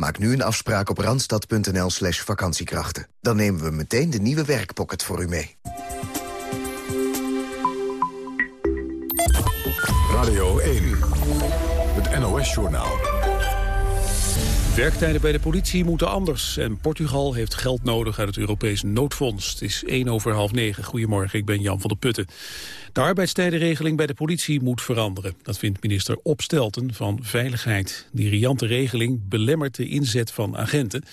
Maak nu een afspraak op randstad.nl slash vakantiekrachten. Dan nemen we meteen de nieuwe werkpocket voor u mee. Radio 1, het NOS-journaal. Werktijden bij de politie moeten anders. En Portugal heeft geld nodig uit het Europese noodfonds. Het is 1 over half 9. Goedemorgen, ik ben Jan van der Putten. De arbeidstijdenregeling bij de politie moet veranderen. Dat vindt minister Opstelten van Veiligheid. Die riante regeling belemmert de inzet van agenten.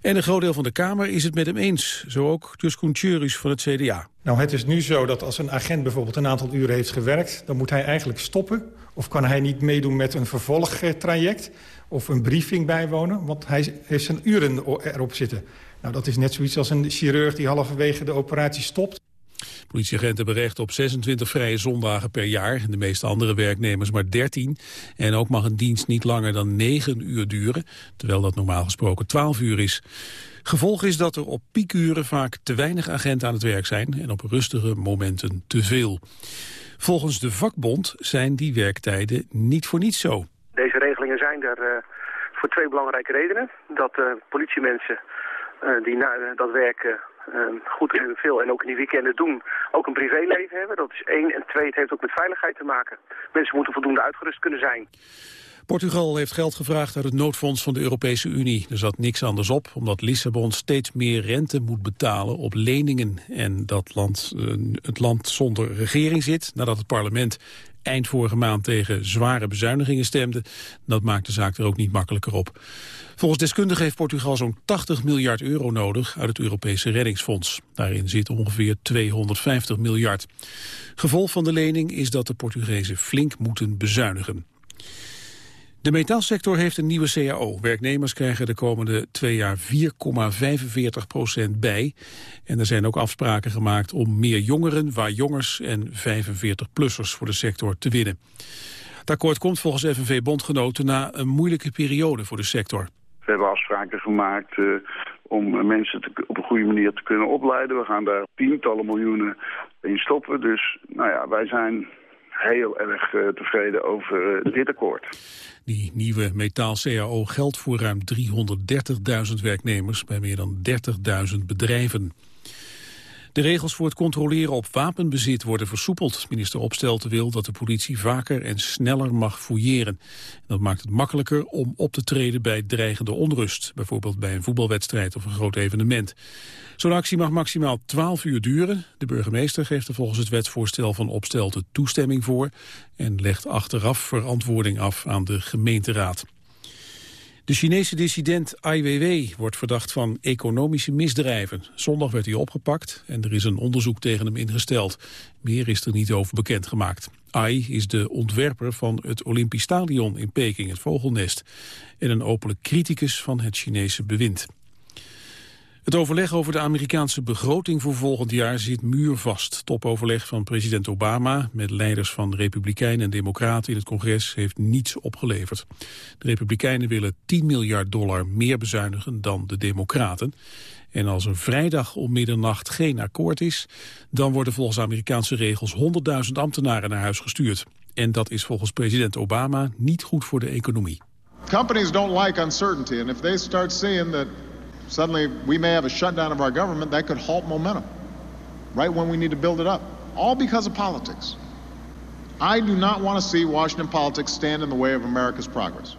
En een groot deel van de Kamer is het met hem eens. Zo ook Tuskun Tjurus van het CDA. Nou, het is nu zo dat als een agent bijvoorbeeld een aantal uren heeft gewerkt... dan moet hij eigenlijk stoppen. Of kan hij niet meedoen met een vervolgtraject of een briefing bijwonen. Want hij heeft zijn uren erop zitten. Nou, dat is net zoiets als een chirurg die halverwege de operatie stopt. Politieagenten hebben recht op 26 vrije zondagen per jaar. De meeste andere werknemers maar 13. En ook mag een dienst niet langer dan 9 uur duren. Terwijl dat normaal gesproken 12 uur is. Gevolg is dat er op piekuren vaak te weinig agenten aan het werk zijn. En op rustige momenten te veel. Volgens de vakbond zijn die werktijden niet voor niets zo. Deze regelingen zijn er uh, voor twee belangrijke redenen. Dat uh, politiemensen uh, die na dat werk goed en veel en ook in die weekenden doen, ook een privéleven hebben. Dat is één. En twee, het heeft ook met veiligheid te maken. Mensen moeten voldoende uitgerust kunnen zijn. Portugal heeft geld gevraagd uit het noodfonds van de Europese Unie. Er zat niks anders op, omdat Lissabon steeds meer rente moet betalen op leningen. En dat land, het land zonder regering zit, nadat het parlement eind vorige maand tegen zware bezuinigingen stemde. Dat maakt de zaak er ook niet makkelijker op. Volgens deskundigen heeft Portugal zo'n 80 miljard euro nodig uit het Europese reddingsfonds. Daarin zit ongeveer 250 miljard. Gevolg van de lening is dat de Portugezen flink moeten bezuinigen. De metaalsector heeft een nieuwe CAO. Werknemers krijgen de komende twee jaar 4,45 procent bij. En er zijn ook afspraken gemaakt om meer jongeren, waar jongers en 45-plussers voor de sector te winnen. Het akkoord komt volgens FNV-bondgenoten na een moeilijke periode voor de sector. We hebben afspraken gemaakt uh, om mensen te, op een goede manier te kunnen opleiden. We gaan daar tientallen miljoenen in stoppen. Dus nou ja, wij zijn heel erg uh, tevreden over uh, dit akkoord. Die nieuwe metaal-CAO geldt voor ruim 330.000 werknemers bij meer dan 30.000 bedrijven. De regels voor het controleren op wapenbezit worden versoepeld. Minister Opstelten wil dat de politie vaker en sneller mag fouilleren. Dat maakt het makkelijker om op te treden bij dreigende onrust. Bijvoorbeeld bij een voetbalwedstrijd of een groot evenement. Zo'n actie mag maximaal 12 uur duren. De burgemeester geeft er volgens het wetsvoorstel van Opstelten toestemming voor... en legt achteraf verantwoording af aan de gemeenteraad. De Chinese dissident Ai Weiwei wordt verdacht van economische misdrijven. Zondag werd hij opgepakt en er is een onderzoek tegen hem ingesteld. Meer is er niet over bekendgemaakt. Ai is de ontwerper van het Olympisch Stadion in Peking, het Vogelnest. En een openlijk criticus van het Chinese bewind. Het overleg over de Amerikaanse begroting voor volgend jaar zit muurvast. Topoverleg van president Obama met leiders van Republikeinen en Democraten in het congres heeft niets opgeleverd. De Republikeinen willen 10 miljard dollar meer bezuinigen dan de Democraten. En als er vrijdag om middernacht geen akkoord is, dan worden volgens Amerikaanse regels 100.000 ambtenaren naar huis gestuurd. En dat is volgens president Obama niet goed voor de economie. Companies don't like uncertainty and if they start seeing that suddenly we may have a shutdown of our government, that could halt momentum. Right when we need to build it up. All because of politics. I do not want to see Washington politics stand in the way of America's progress.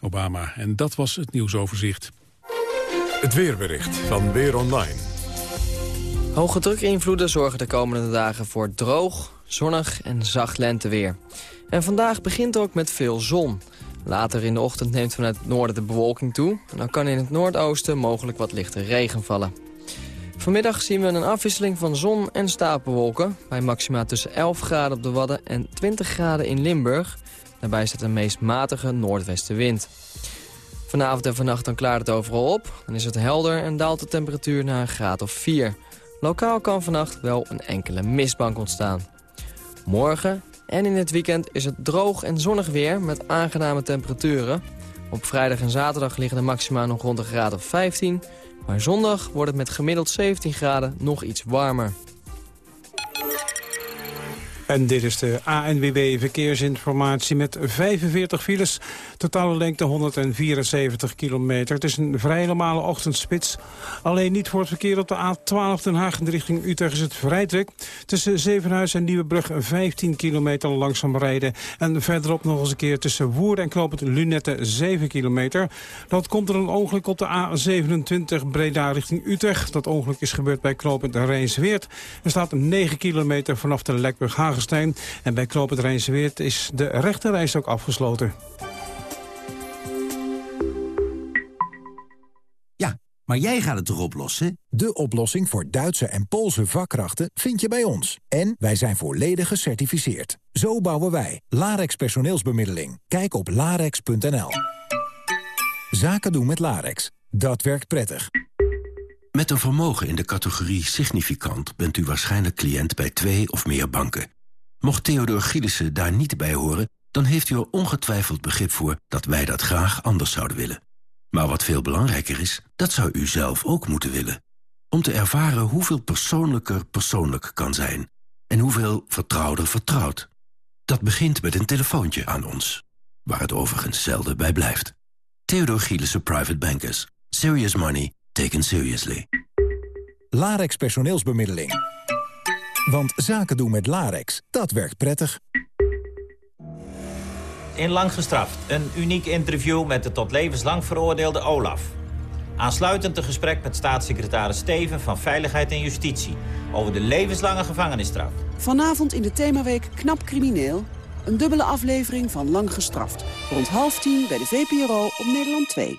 Obama. En dat was het nieuwsoverzicht. Het weerbericht van Weer Online. Hoge drukinvloeden zorgen de komende dagen voor droog, zonnig en zacht lenteweer. En vandaag begint ook met veel zon. Later in de ochtend neemt vanuit het noorden de bewolking toe. En dan kan in het noordoosten mogelijk wat lichte regen vallen. Vanmiddag zien we een afwisseling van zon en stapelwolken... bij maxima tussen 11 graden op de Wadden en 20 graden in Limburg. Daarbij staat een meest matige noordwestenwind. Vanavond en vannacht dan klaart het overal op. Dan is het helder en daalt de temperatuur naar een graad of 4. Lokaal kan vannacht wel een enkele mistbank ontstaan. Morgen en in het weekend is het droog en zonnig weer met aangename temperaturen. Op vrijdag en zaterdag liggen de maxima nog rond een graad of 15. Maar zondag wordt het met gemiddeld 17 graden nog iets warmer. En dit is de ANWB Verkeersinformatie met 45 files. Totale lengte 174 kilometer. Het is een vrij normale ochtendspits. Alleen niet voor het verkeer op de A12 Den Haag in de richting Utrecht is het vrij druk. Tussen Zevenhuis en Nieuwebrug 15 kilometer langzaam rijden. En verderop nog eens een keer tussen Woerden en Knoopend Lunette 7 kilometer. Dat komt er een ongeluk op de A27 Breda richting Utrecht. Dat ongeluk is gebeurd bij Knoopend Rijnsweert. Er staat 9 kilometer vanaf de Lekburg Hagenstein. En bij Knoopend Rijnsweert is de rechterreis ook afgesloten. Maar jij gaat het toch oplossen? De oplossing voor Duitse en Poolse vakkrachten vind je bij ons. En wij zijn volledig gecertificeerd. Zo bouwen wij. Larex personeelsbemiddeling. Kijk op larex.nl. Zaken doen met Larex. Dat werkt prettig. Met een vermogen in de categorie significant... bent u waarschijnlijk cliënt bij twee of meer banken. Mocht Theodor Gielissen daar niet bij horen... dan heeft u er ongetwijfeld begrip voor dat wij dat graag anders zouden willen. Maar wat veel belangrijker is, dat zou u zelf ook moeten willen. Om te ervaren hoeveel persoonlijker persoonlijk kan zijn. En hoeveel vertrouwder vertrouwd. Dat begint met een telefoontje aan ons. Waar het overigens zelden bij blijft. Theodor Gielissen Private Bankers. Serious money taken seriously. Larex personeelsbemiddeling. Want zaken doen met Larex, dat werkt prettig in Lang Gestraft. Een uniek interview met de tot levenslang veroordeelde Olaf. Aansluitend een gesprek met staatssecretaris Steven van Veiligheid en Justitie... over de levenslange gevangenisstraf. Vanavond in de themaweek Knap Crimineel... een dubbele aflevering van Lang Gestraft. Rond half tien bij de VPRO op Nederland 2.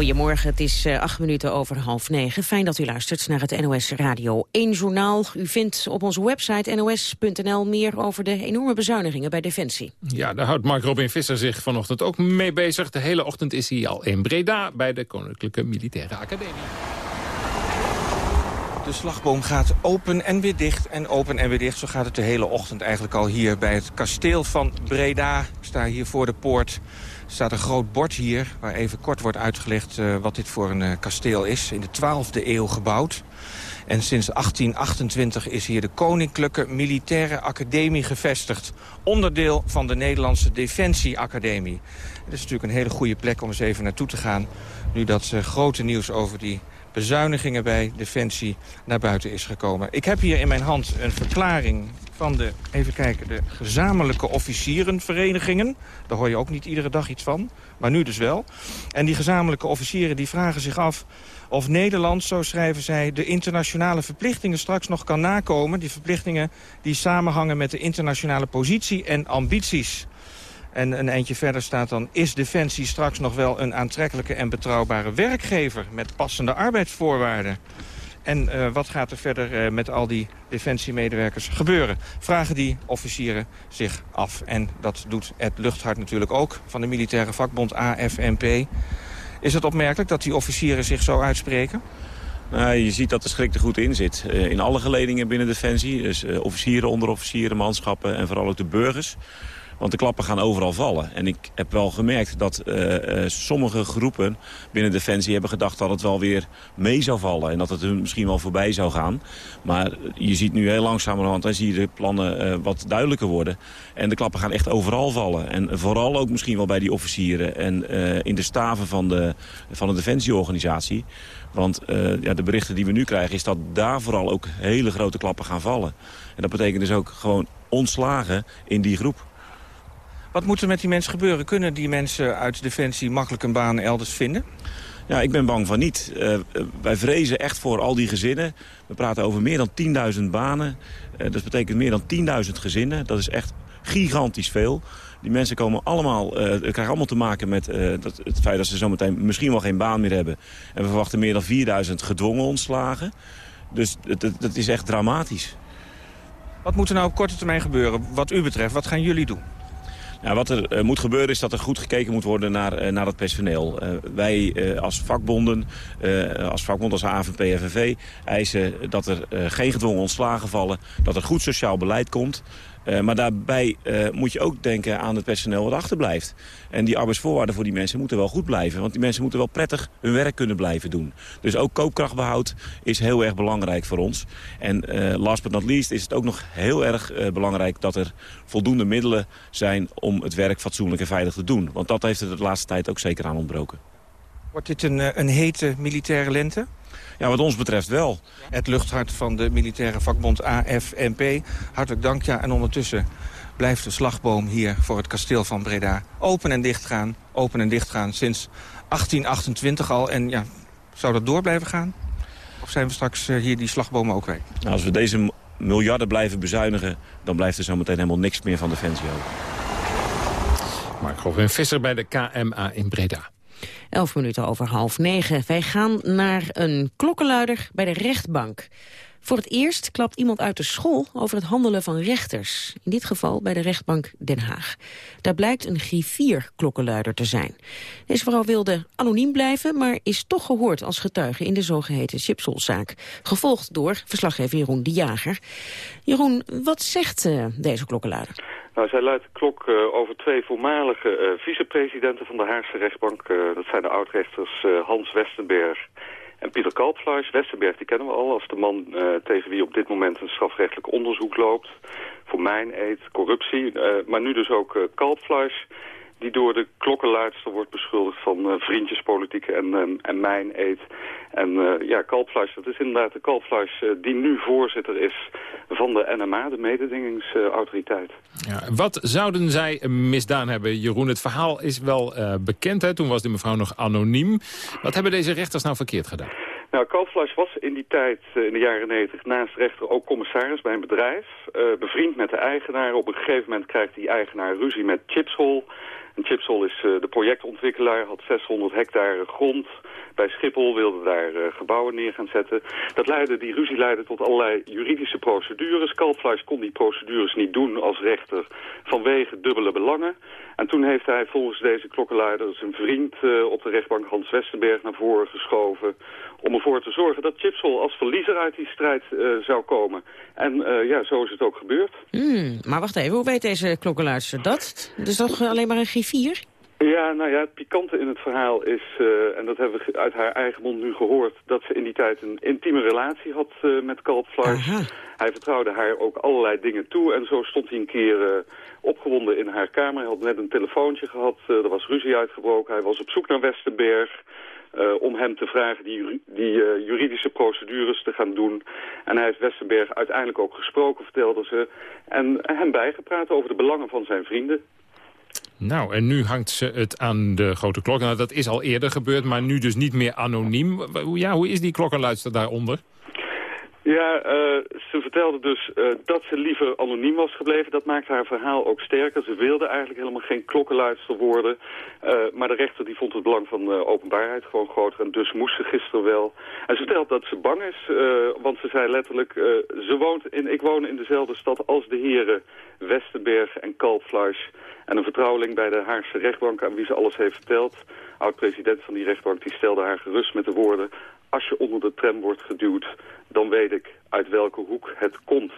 Goedemorgen, het is uh, acht minuten over half negen. Fijn dat u luistert naar het NOS Radio 1 Journaal. U vindt op onze website nos.nl meer over de enorme bezuinigingen bij Defensie. Ja, daar houdt Mark Robin Visser zich vanochtend ook mee bezig. De hele ochtend is hij al in Breda bij de Koninklijke Militaire Academie. De slagboom gaat open en weer dicht en open en weer dicht. Zo gaat het de hele ochtend eigenlijk al hier bij het kasteel van Breda. Ik sta hier voor de poort. Staat een groot bord hier waar even kort wordt uitgelegd uh, wat dit voor een uh, kasteel is. In de 12e eeuw gebouwd. En sinds 1828 is hier de Koninklijke Militaire Academie gevestigd. Onderdeel van de Nederlandse Defensieacademie. Het is natuurlijk een hele goede plek om eens even naartoe te gaan. Nu dat uh, grote nieuws over die bezuinigingen bij Defensie naar buiten is gekomen. Ik heb hier in mijn hand een verklaring van de, even kijken, de gezamenlijke officierenverenigingen. Daar hoor je ook niet iedere dag iets van, maar nu dus wel. En die gezamenlijke officieren die vragen zich af of Nederland, zo schrijven zij, de internationale verplichtingen straks nog kan nakomen. Die verplichtingen die samenhangen met de internationale positie en ambities. En een eindje verder staat dan... is Defensie straks nog wel een aantrekkelijke en betrouwbare werkgever... met passende arbeidsvoorwaarden? En uh, wat gaat er verder uh, met al die defensiemedewerkers gebeuren? Vragen die officieren zich af. En dat doet het luchthart natuurlijk ook van de militaire vakbond AFNP. Is het opmerkelijk dat die officieren zich zo uitspreken? Nou, je ziet dat de schrik er goed in zit. Uh, in alle geledingen binnen Defensie. Dus officieren, onderofficieren, manschappen en vooral ook de burgers. Want de klappen gaan overal vallen. En ik heb wel gemerkt dat uh, sommige groepen binnen Defensie hebben gedacht dat het wel weer mee zou vallen. En dat het hun misschien wel voorbij zou gaan. Maar je ziet nu heel langzamerhand en zie je de plannen uh, wat duidelijker worden. En de klappen gaan echt overal vallen. En vooral ook misschien wel bij die officieren en in de staven van de, van de Defensieorganisatie. Want ja, de berichten die we nu krijgen is dat daar vooral ook hele grote klappen gaan vallen. En dat betekent dus ook gewoon ontslagen in die groep. Wat moet er met die mensen gebeuren? Kunnen die mensen uit Defensie makkelijk een baan elders vinden? Ja, ik ben bang van niet. Uh, wij vrezen echt voor al die gezinnen. We praten over meer dan 10.000 banen. Uh, dat betekent meer dan 10.000 gezinnen. Dat is echt gigantisch veel. Die mensen komen allemaal, uh, krijgen allemaal te maken met dat, het feit dat ze zometeen misschien wel geen baan meer hebben. En we verwachten meer dan 4.000 gedwongen ontslagen. Dus dat is echt dramatisch. Wat moet er nou op korte termijn gebeuren wat u betreft? Wat gaan jullie doen? Nou, wat er uh, moet gebeuren is dat er goed gekeken moet worden naar, uh, naar het personeel. Uh, wij als vakbonden, als vakbond als AVP en FNV... eisen dat er geen gedwongen ontslagen vallen, dat er goed sociaal beleid komt... Uh, maar daarbij uh, moet je ook denken aan het personeel wat achterblijft. En die arbeidsvoorwaarden voor die mensen moeten wel goed blijven. Want die mensen moeten wel prettig hun werk kunnen blijven doen. Dus ook koopkrachtbehoud is heel erg belangrijk voor ons. En uh, last but not least is het ook nog heel erg belangrijk... dat er voldoende middelen zijn om het werk fatsoenlijk en veilig te doen. Want dat heeft er de laatste tijd ook zeker aan ontbroken. Wordt dit een, een hete militaire lente? Ja, wat ons betreft wel. Het luchthart van de militaire vakbond AFNP. Hartelijk dank. Ja, en ondertussen blijft de slagboom hier voor het kasteel van Breda open en dicht gaan. Open en dicht gaan sinds 1828 al. En ja, zou dat door blijven gaan? Of zijn we straks eh, hier die slagbomen ook kwijt? Nou, als we deze miljarden blijven bezuinigen... dan blijft er zometeen helemaal niks meer van Defensie over. Mark Govin Visser bij de KMA in Breda. Elf minuten over half negen. Wij gaan naar een klokkenluider bij de rechtbank. Voor het eerst klapt iemand uit de school over het handelen van rechters. In dit geval bij de rechtbank Den Haag. Daar blijkt een griffier-klokkenluider te zijn. Deze vrouw wilde anoniem blijven, maar is toch gehoord als getuige in de zogeheten chipsolzaak. Gevolgd door verslaggever Jeroen de Jager. Jeroen, wat zegt uh, deze klokkenluider? Nou, zij luidt de klok uh, over twee voormalige uh, vicepresidenten van de Haagse rechtbank. Dat zijn de oudrechters Hans Westenberg en Pieter Kalpfleisch. Westenberg die kennen we al als de man tegen wie op dit moment een strafrechtelijk onderzoek loopt. Voor mijn eet, corruptie. maar nu dus ook Kalpfleisch die door de klokkenluidster wordt beschuldigd van uh, vriendjespolitiek en, um, en mijn eet. En uh, ja, Kalpfleisch, dat is inderdaad de Kalpfleisch uh, die nu voorzitter is van de NMA, de mededingingsautoriteit. Ja, wat zouden zij misdaan hebben, Jeroen? Het verhaal is wel bekend, hè? toen was de mevrouw nog anoniem. Wat hebben deze rechters nou verkeerd gedaan? Nou, Kalfleisch was in die tijd, in de jaren 90, naast rechter ook commissaris bij een bedrijf. Uh, bevriend met de eigenaar. Op een gegeven moment krijgt die eigenaar ruzie met Chipshol. En Chipsol is uh, de projectontwikkelaar, had 600 hectare grond bij Schiphol, wilde daar uh, gebouwen neer gaan zetten. Dat leidde, die ruzie leidde tot allerlei juridische procedures. Kalpfleisch kon die procedures niet doen als rechter vanwege dubbele belangen. En toen heeft hij volgens deze klokkenluider zijn vriend uh, op de rechtbank Hans Westenberg naar voren geschoven... om ervoor te zorgen dat Chipsol als verliezer uit die strijd uh, zou komen. En ja, zo is het ook gebeurd. Hmm, maar wacht even, hoe weet deze klokkenluider dat? Het is toch alleen maar een griffier? Ja, nou ja, het pikante in het verhaal is, uh, en dat hebben we uit haar eigen mond nu gehoord... dat ze in die tijd een intieme relatie had uh, met Kalpfleisch. Hij vertrouwde haar ook allerlei dingen toe en zo stond hij een keer uh, opgewonden in haar kamer. Hij had net een telefoontje gehad, er was ruzie uitgebroken. Hij was op zoek naar Westenberg. om hem te vragen die, die juridische procedures te gaan doen. En hij heeft Westerberg uiteindelijk ook gesproken, vertelde ze. En hem bijgepraat over de belangen van zijn vrienden. Nou, en nu hangt ze het aan de grote klok. Nou, dat is al eerder gebeurd, maar nu dus niet meer anoniem. Ja, hoe is die klokkenluidster daaronder? Ja, uh, ze vertelde dus uh, dat ze liever anoniem was gebleven. Dat maakte haar verhaal ook sterker. Ze wilde eigenlijk helemaal geen klokkenluidster worden. Uh, maar de rechter die vond het belang van openbaarheid gewoon groter. En dus moest ze gisteren wel. En ze vertelt dat ze bang is, want ze zei letterlijk... ze woont in, ik woon in dezelfde stad als de heren Westerberg en Kalfleisch. En een vertrouweling bij de Haarse rechtbank aan wie ze alles heeft verteld... oud-president van die rechtbank, die stelde haar gerust met de woorden als je onder de tram wordt geduwd, dan weet ik uit welke hoek het komt.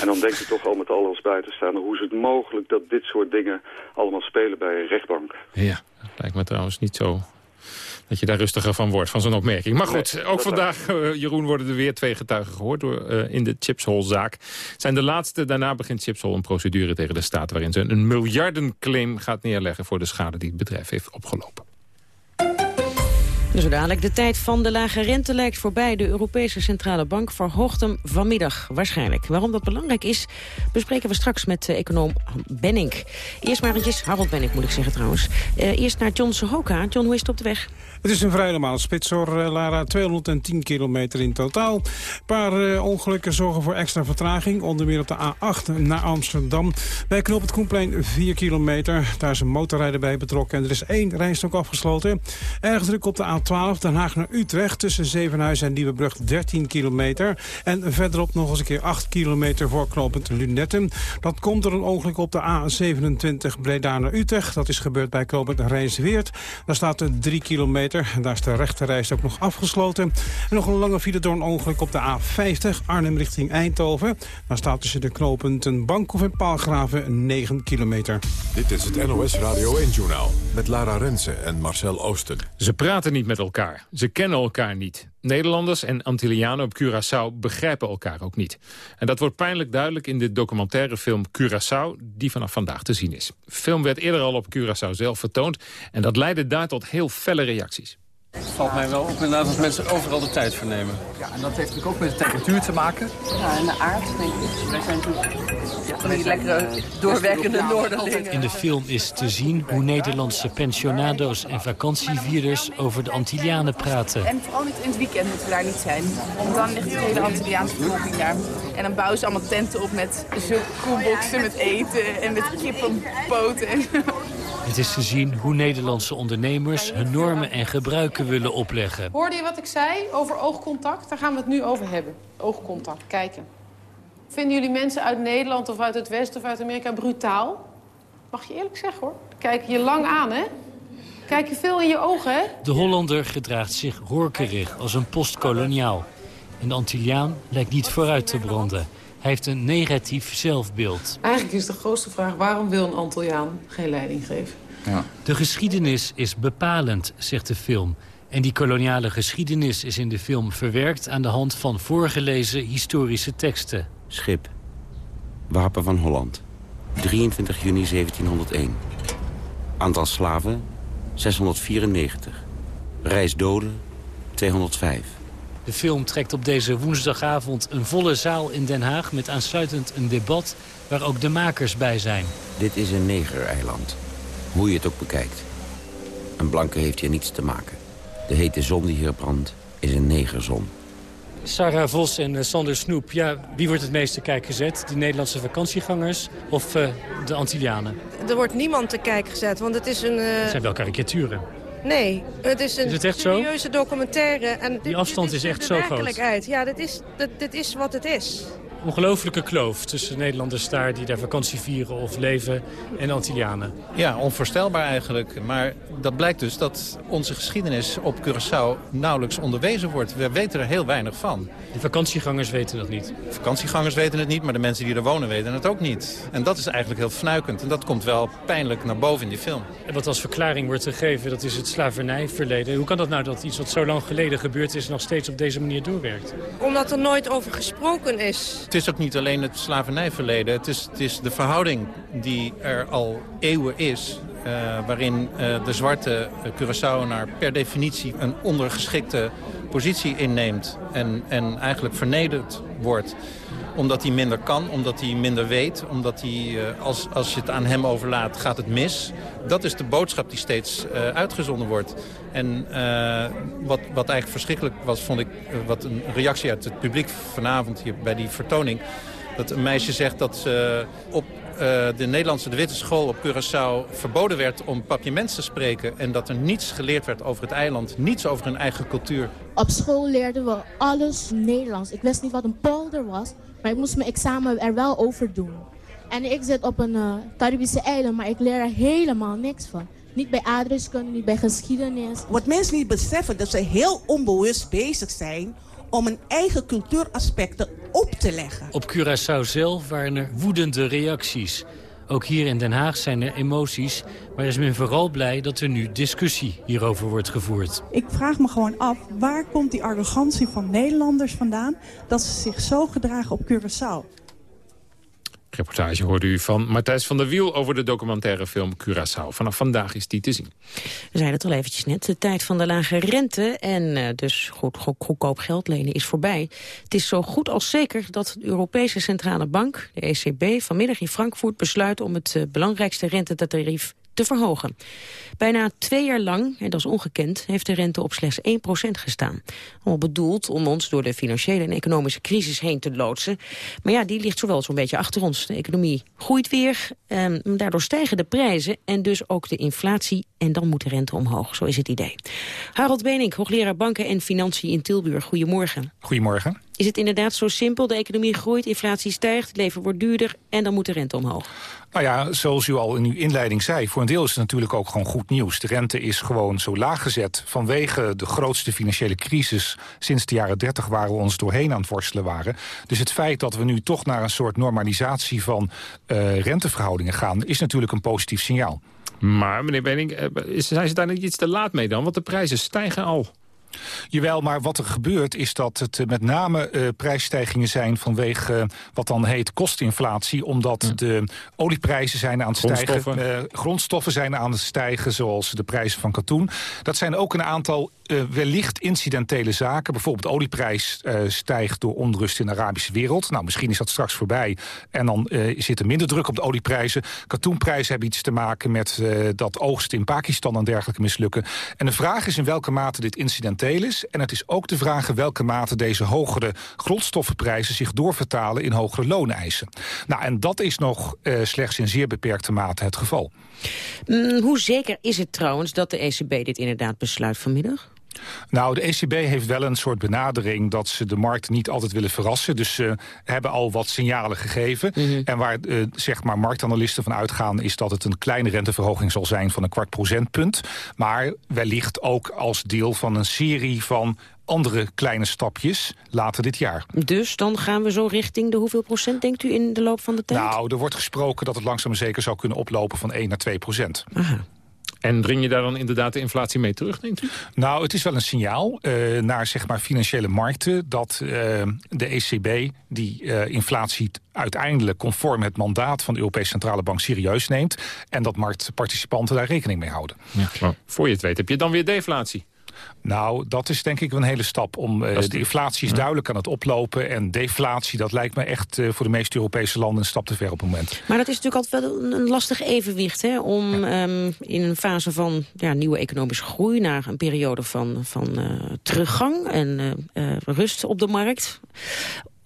En dan denk je toch al met alles buitenstaande, hoe is het mogelijk dat dit soort dingen allemaal spelen bij een rechtbank? Ja, dat lijkt me trouwens niet zo dat je daar rustiger van wordt, van zo'n opmerking. Maar goed, ook vandaag, uh, Jeroen, worden er weer twee getuigen gehoord door, uh, in de Chipshol-zaak. zijn de laatste. Daarna begint Chipshol een procedure tegen de staat... waarin ze een miljardenclaim gaat neerleggen voor de schade die het bedrijf heeft opgelopen. Zo de tijd van de lage rente lijkt voorbij. De Europese Centrale Bank verhoogt hem vanmiddag waarschijnlijk. Waarom dat belangrijk is, bespreken we straks met uh, econoom Benning. Eerst maar eventjes, Harold Benning moet ik zeggen trouwens. Uh, eerst naar John Sohoka. John, hoe is het op de weg? Het is een vrij normale spits hoor, eh, Lara. 210 kilometer in totaal. Een paar ongelukken zorgen voor extra vertraging. Onder meer op de A8 naar Amsterdam. Bij Knoop het Koenplein 4 kilometer. Daar is een motorrijder bij betrokken. En er is één rijstok afgesloten. Erg druk op de A12 Den Haag naar Utrecht. Tussen Zevenhuizen en Nieuwebrug 13 kilometer. En verderop nog eens een keer 8 kilometer voor knooppunt Lunetten. Dat komt door een ongeluk op de A27 Breda naar Utrecht. Dat is gebeurd bij knooppunt Rijnsweert. Daar staat er 3 kilometer en daar is de rechterreis ook nog afgesloten. En nog een lange file door een ongeluk op de A50, Arnhem richting Eindhoven. Daar staat tussen de knooppunten Bankhoef en Paalgraven 9 kilometer. Dit is het NOS Radio 1-journaal met Lara Rensen en Marcel Oosten. Ze praten niet met elkaar. Ze kennen elkaar niet. Nederlanders en Antillianen op Curaçao begrijpen elkaar ook niet. En dat wordt pijnlijk duidelijk in de documentaire film Curaçao... die vanaf vandaag te zien is. De film werd eerder al op Curaçao zelf vertoond... en dat leidde daar tot heel felle reacties. Het valt mij wel op inderdaad als mensen overal de tijd vernemen. Ja, en dat heeft natuurlijk ook met de temperatuur te maken. Ja, en de aard, denk ik. Wij zijn natuurlijk die lekkere doorwerkende noorderlingen. In de film is te zien hoe Nederlandse pensionado's en vakantievierders over de Antillianen praten. En vooral niet in het weekend moeten we daar niet zijn. Want dan ligt de hele Antilliaanse bevolking daar. En dan bouwen ze allemaal tenten op met zulke koelboxen met eten en met kippenpoten. Het is te zien hoe Nederlandse ondernemers hun normen en gebruiken willen opleggen. Hoorde je wat ik zei over oogcontact? Daar gaan we het nu over hebben. Oogcontact, kijken. Vinden jullie mensen uit Nederland of uit het Westen of uit Amerika brutaal? Mag je eerlijk zeggen hoor. Kijk je lang aan hè? Kijk je veel in je ogen hè? De Hollander gedraagt zich roerkerig als een postkoloniaal. En de Antilliaan lijkt niet vooruit te branden. Hij heeft een negatief zelfbeeld. Eigenlijk is de grootste vraag... waarom wil een Antilliaan geen leiding geven? Ja. De geschiedenis is bepalend, zegt de film. En die koloniale geschiedenis is in de film verwerkt... aan de hand van voorgelezen historische teksten. Schip. Wapen van Holland. 23 juni 1701. Aantal slaven 694. Reis doden 205. De film trekt op deze woensdagavond een volle zaal in Den Haag... met aansluitend een debat waar ook de makers bij zijn. Dit is een negereiland, hoe je het ook bekijkt. Een blanke heeft hier niets te maken. De hete zon die hier brandt is een negerzon. Sarah Vos en uh, Sander Snoep, ja, wie wordt het meest te kijk gezet? De Nederlandse vakantiegangers of uh, de Antillianen? Er wordt niemand te kijk gezet, want het is een... Uh... Het zijn wel karikaturen. Nee, het is een is het echt serieuze zo? documentaire. En Die afstand is, echt zo groot. Ja, dit is, dit, dit is wat het is ongelofelijke kloof tussen Nederlanders daar die daar vakantie vieren of leven en Antillianen. Ja, onvoorstelbaar eigenlijk. Maar dat blijkt dus dat onze geschiedenis op Curaçao nauwelijks onderwezen wordt. We weten er heel weinig van. De vakantiegangers weten dat niet? Vakantiegangers weten het niet, maar de mensen die er wonen weten het ook niet. En dat is eigenlijk heel fnuikend. En dat komt wel pijnlijk naar boven in die film. En wat als verklaring wordt gegeven, dat is het slavernijverleden. Hoe kan dat nou dat iets wat zo lang geleden gebeurd is nog steeds op deze manier doorwerkt? Omdat er nooit over gesproken is. Het is ook niet alleen het slavernijverleden. Het is, het is de verhouding die er al eeuwen is... Uh, waarin uh, de zwarte Curaçaoenaar per definitie een ondergeschikte positie inneemt... en, en eigenlijk vernederd wordt omdat hij minder kan, omdat hij minder weet. Omdat hij, uh, als, als je het aan hem overlaat, gaat het mis. Dat is de boodschap die steeds uh, uitgezonden wordt. En uh, wat, wat eigenlijk verschrikkelijk was, vond ik... wat een reactie uit het publiek vanavond hier bij die vertoning... dat een meisje zegt dat ze op de Nederlandse de Witte School op Curaçao verboden werd om papiaments te spreken... en dat er niets geleerd werd over het eiland, niets over hun eigen cultuur. Op school leerden we alles Nederlands. Ik wist niet wat een polder was, maar ik moest mijn examen er wel over doen. En ik zit op een uh, Caribische eiland, maar ik leer er helemaal niks van. Niet bij aardrijkskunde, niet bij geschiedenis. Wat mensen niet beseffen, dat ze heel onbewust bezig zijn om hun eigen cultuuraspecten op te leggen. Op Curaçao zelf waren er woedende reacties. Ook hier in Den Haag zijn er emoties, maar is men vooral blij dat er nu discussie hierover wordt gevoerd. Ik vraag me gewoon af, waar komt die arrogantie van Nederlanders vandaan dat ze zich zo gedragen op Curaçao? Reportage hoorde u van Martijs van der Wiel over de documentaire film Curaçao. Vanaf vandaag is die te zien. We zeiden het al eventjes net, de tijd van de lage rente en uh, dus goed, goed, goedkoop geld lenen is voorbij. Het is zo goed als zeker dat de Europese Centrale Bank, de ECB, vanmiddag in Frankfurt besluit om het uh, belangrijkste rentetarief te verhogen. Bijna twee jaar lang, en dat is ongekend, heeft de rente op slechts 1% gestaan. Al bedoeld om ons door de financiële en economische crisis heen te loodsen. Maar ja, die ligt zowel zo'n beetje achter ons. De economie groeit weer, eh, daardoor stijgen de prijzen en dus ook de inflatie. En dan moet de rente omhoog, zo is het idee. Harold Benink, hoogleraar banken en financiën in Tilburg. Goedemorgen. Goedemorgen. Is het inderdaad zo simpel? De economie groeit, inflatie stijgt, het leven wordt duurder en dan moet de rente omhoog. Nou ja, zoals u al in uw inleiding zei, voor een deel is het natuurlijk ook gewoon goed nieuws. De rente is gewoon zo laag gezet vanwege de grootste financiële crisis sinds de jaren 30 waar we ons doorheen aan het worstelen waren. Dus het feit dat we nu toch naar een soort normalisatie van uh, renteverhoudingen gaan, is natuurlijk een positief signaal. Maar meneer Benning, zijn ze daar niet iets te laat mee dan? Want de prijzen stijgen al. Jawel, maar wat er gebeurt is dat het met name uh, prijsstijgingen zijn vanwege uh, wat dan heet kostinflatie. Omdat ja. de olieprijzen zijn aan het grondstoffen. stijgen. Uh, grondstoffen zijn aan het stijgen, zoals de prijzen van katoen. Dat zijn ook een aantal uh, wellicht incidentele zaken. Bijvoorbeeld de olieprijs uh, stijgt door onrust in de Arabische wereld. Nou, misschien is dat straks voorbij. En dan uh, zit er minder druk op de olieprijzen. Katoenprijzen hebben iets te maken met dat oogst in Pakistan en dergelijke mislukken. En de vraag is in welke mate dit incidenteel is. En het is ook de vraag in welke mate deze hogere grondstoffenprijzen zich doorvertalen in hogere looneisen. Nou, en dat is nog slechts in zeer beperkte mate het geval. Mm, hoe zeker is het trouwens dat de ECB dit inderdaad besluit vanmiddag? Nou, de ECB heeft wel een soort benadering dat ze de markt niet altijd willen verrassen. Dus ze hebben al wat signalen gegeven. Mm -hmm. En waar uh, zeg maar marktanalisten van uitgaan is dat het een kleine renteverhoging zal zijn van een kwart procentpunt. Maar wellicht ook als deel van een serie van andere kleine stapjes later dit jaar. Dus dan gaan we zo richting de hoeveel procent, denkt u, in de loop van de tijd? Nou, er wordt gesproken dat het langzaam zeker zou kunnen oplopen van 1 naar 2 procent. Aha. En breng je daar dan inderdaad de inflatie mee terug, denkt u? Nou, het is wel een signaal uh, naar zeg maar, financiële markten... dat uh, de ECB die uh, inflatie uiteindelijk conform het mandaat... van de Europese Centrale Bank serieus neemt... en dat marktparticipanten daar rekening mee houden. Ja, voor je het weet heb je dan weer deflatie. Nou, dat is denk ik een hele stap. om uh, De inflatie is ja. duidelijk aan het oplopen. En deflatie, dat lijkt me echt uh, voor de meeste Europese landen een stap te ver op het moment. Maar dat is natuurlijk altijd wel een, een lastig evenwicht. Hè? Om ja. um, in een fase van ja, nieuwe economische groei... naar een periode van, van uh, teruggang en rust op de markt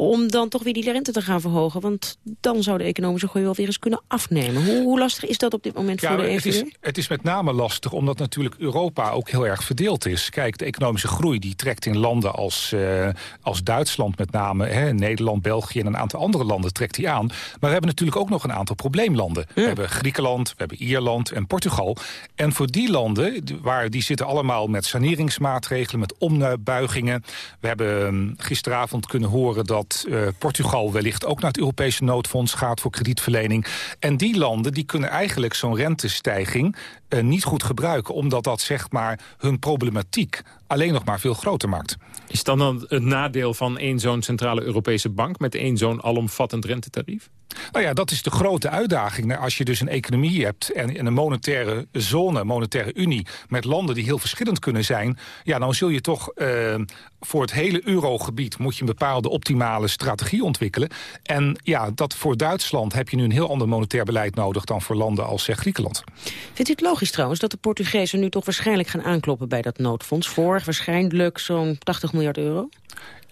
om dan toch weer die rente te gaan verhogen. Want dan zou de economische groei wel weer eens kunnen afnemen. Hoe, hoe lastig is dat op dit moment ja, voor de ECB? Het is, het is met name lastig omdat natuurlijk Europa ook heel erg verdeeld is. Kijk, de economische groei die trekt in landen als, uh, als Duitsland met name... Hè, Nederland, België en een aantal andere landen trekt die aan. Maar we hebben natuurlijk ook nog een aantal probleemlanden. Ja. We hebben Griekenland, we hebben Ierland en Portugal. En voor die landen, waar, die zitten allemaal met saneringsmaatregelen... met ombuigingen. We hebben gisteravond kunnen horen dat uh, Portugal wellicht ook naar het Europese noodfonds gaat voor kredietverlening. En die landen die kunnen eigenlijk zo'n rentestijging eh, niet goed gebruiken... omdat dat zeg maar hun problematiek alleen nog maar veel groter maakt. Is dan dan het nadeel van één zo'n centrale Europese bank... met één zo'n alomvattend rentetarief? Nou ja, dat is de grote uitdaging. Als je dus een economie hebt en een monetaire zone, monetaire unie... met landen die heel verschillend kunnen zijn... ja, dan zul je toch uh, voor het hele eurogebied... moet je een bepaalde optimale strategie ontwikkelen. En ja, dat voor Duitsland heb je nu een heel ander monetair beleid nodig... dan voor landen als zeg, Griekenland. Vindt u het logisch trouwens dat de Portugezen nu toch waarschijnlijk gaan aankloppen... bij dat noodfonds voor waarschijnlijk zo'n 80 miljard euro?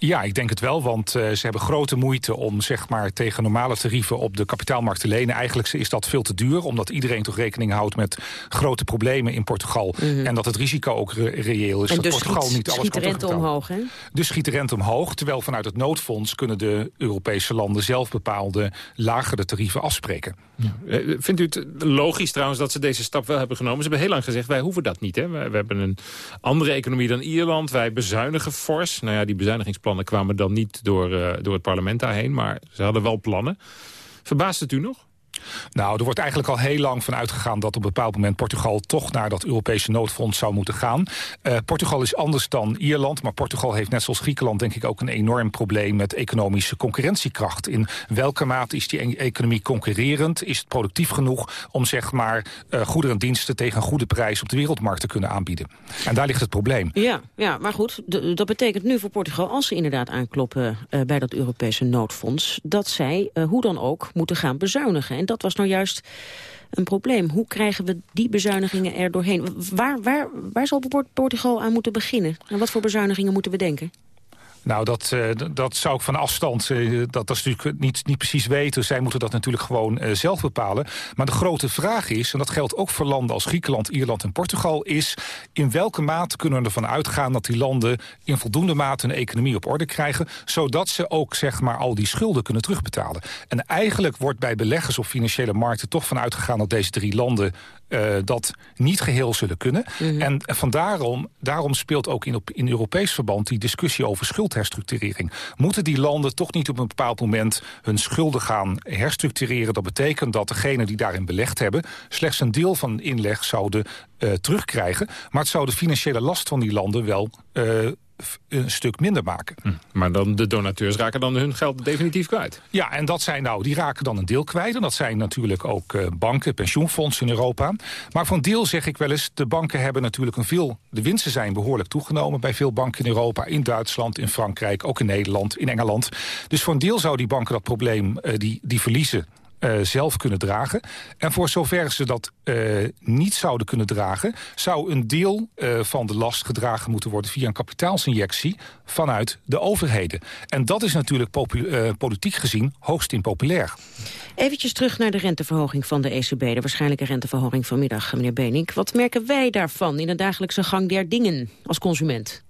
Ja, ik denk het wel, want uh, ze hebben grote moeite om zeg maar, tegen normale tarieven op de kapitaalmarkt te lenen. Eigenlijk is dat veel te duur, omdat iedereen toch rekening houdt met grote problemen in Portugal. Mm -hmm. En dat het risico ook re reëel is. En dat dus Portugal schiet, niet alles schiet de kan rente omhoog, hè? Dus schiet de rente omhoog, terwijl vanuit het noodfonds kunnen de Europese landen zelf bepaalde lagere tarieven afspreken. Ja. Eh, Vindt u het logisch trouwens dat ze deze stap wel hebben genomen? Ze hebben heel lang gezegd, wij hoeven dat niet. Hè? We, we hebben een andere economie dan Ierland. Wij bezuinigen fors. Nou ja, die bezuinigingsplannen kwamen dan niet door, uh, door het parlement daarheen. Maar ze hadden wel plannen. Verbaast het u nog? Nou, er wordt eigenlijk al heel lang van uitgegaan dat op een bepaald moment Portugal toch naar dat Europese noodfonds zou moeten gaan. Uh, Portugal is anders dan Ierland, maar Portugal heeft net zoals Griekenland denk ik ook een enorm probleem met economische concurrentiekracht. In welke mate is die e economie concurrerend? Is het productief genoeg om zeg maar uh, goederen en diensten tegen een goede prijs op de wereldmarkt te kunnen aanbieden? En daar ligt het probleem. Ja, ja maar goed, dat betekent nu voor Portugal, als ze inderdaad aankloppen uh, bij dat Europese noodfonds, dat zij hoe dan ook moeten gaan bezuinigen. En dat was nou juist een probleem. Hoe krijgen we die bezuinigingen er doorheen? Waar, waar, waar zal Portugal aan moeten beginnen? En wat voor bezuinigingen moeten we denken? Nou, dat, uh, dat zou ik van afstand, uh, dat, dat natuurlijk niet, niet precies weten. Zij moeten dat natuurlijk gewoon uh, zelf bepalen. Maar de grote vraag is, en dat geldt ook voor landen als Griekenland, Ierland en Portugal, is in welke mate kunnen we ervan uitgaan dat die landen in voldoende mate hun economie op orde krijgen, zodat ze ook zeg maar al die schulden kunnen terugbetalen. En eigenlijk wordt bij beleggers op financiële markten toch van uitgegaan dat deze drie landen uh, dat niet geheel zullen kunnen. Mm -hmm. En van daarom, speelt ook in, op, in Europees verband die discussie over schuldherstructurering. Moeten die landen toch niet op een bepaald moment hun schulden gaan herstructureren? Dat betekent dat degenen die daarin belegd hebben slechts een deel van de inleg zouden uh, terugkrijgen. Maar het zou de financiële last van die landen wel uh, een stuk minder maken. Hm. Maar dan de donateurs raken dan hun geld definitief kwijt. Ja, en dat zijn nou, die raken dan een deel kwijt. En dat zijn natuurlijk ook uh, banken, pensioenfondsen in Europa. Maar van deel zeg ik wel eens, de banken hebben natuurlijk een veel... de winsten zijn behoorlijk toegenomen bij veel banken in Europa. In Duitsland, in Frankrijk, ook in Nederland, in Engeland. Dus voor een deel zouden die banken dat probleem, uh, die, die verliezen... Uh, zelf kunnen dragen. En voor zover ze dat uh, niet zouden kunnen dragen... zou een deel uh, van de last gedragen moeten worden... via een kapitaalsinjectie vanuit de overheden. En dat is natuurlijk politiek gezien hoogst impopulair. Eventjes terug naar de renteverhoging van de ECB. De waarschijnlijke renteverhoging vanmiddag, meneer Benink. Wat merken wij daarvan in de dagelijkse gang der dingen als consument?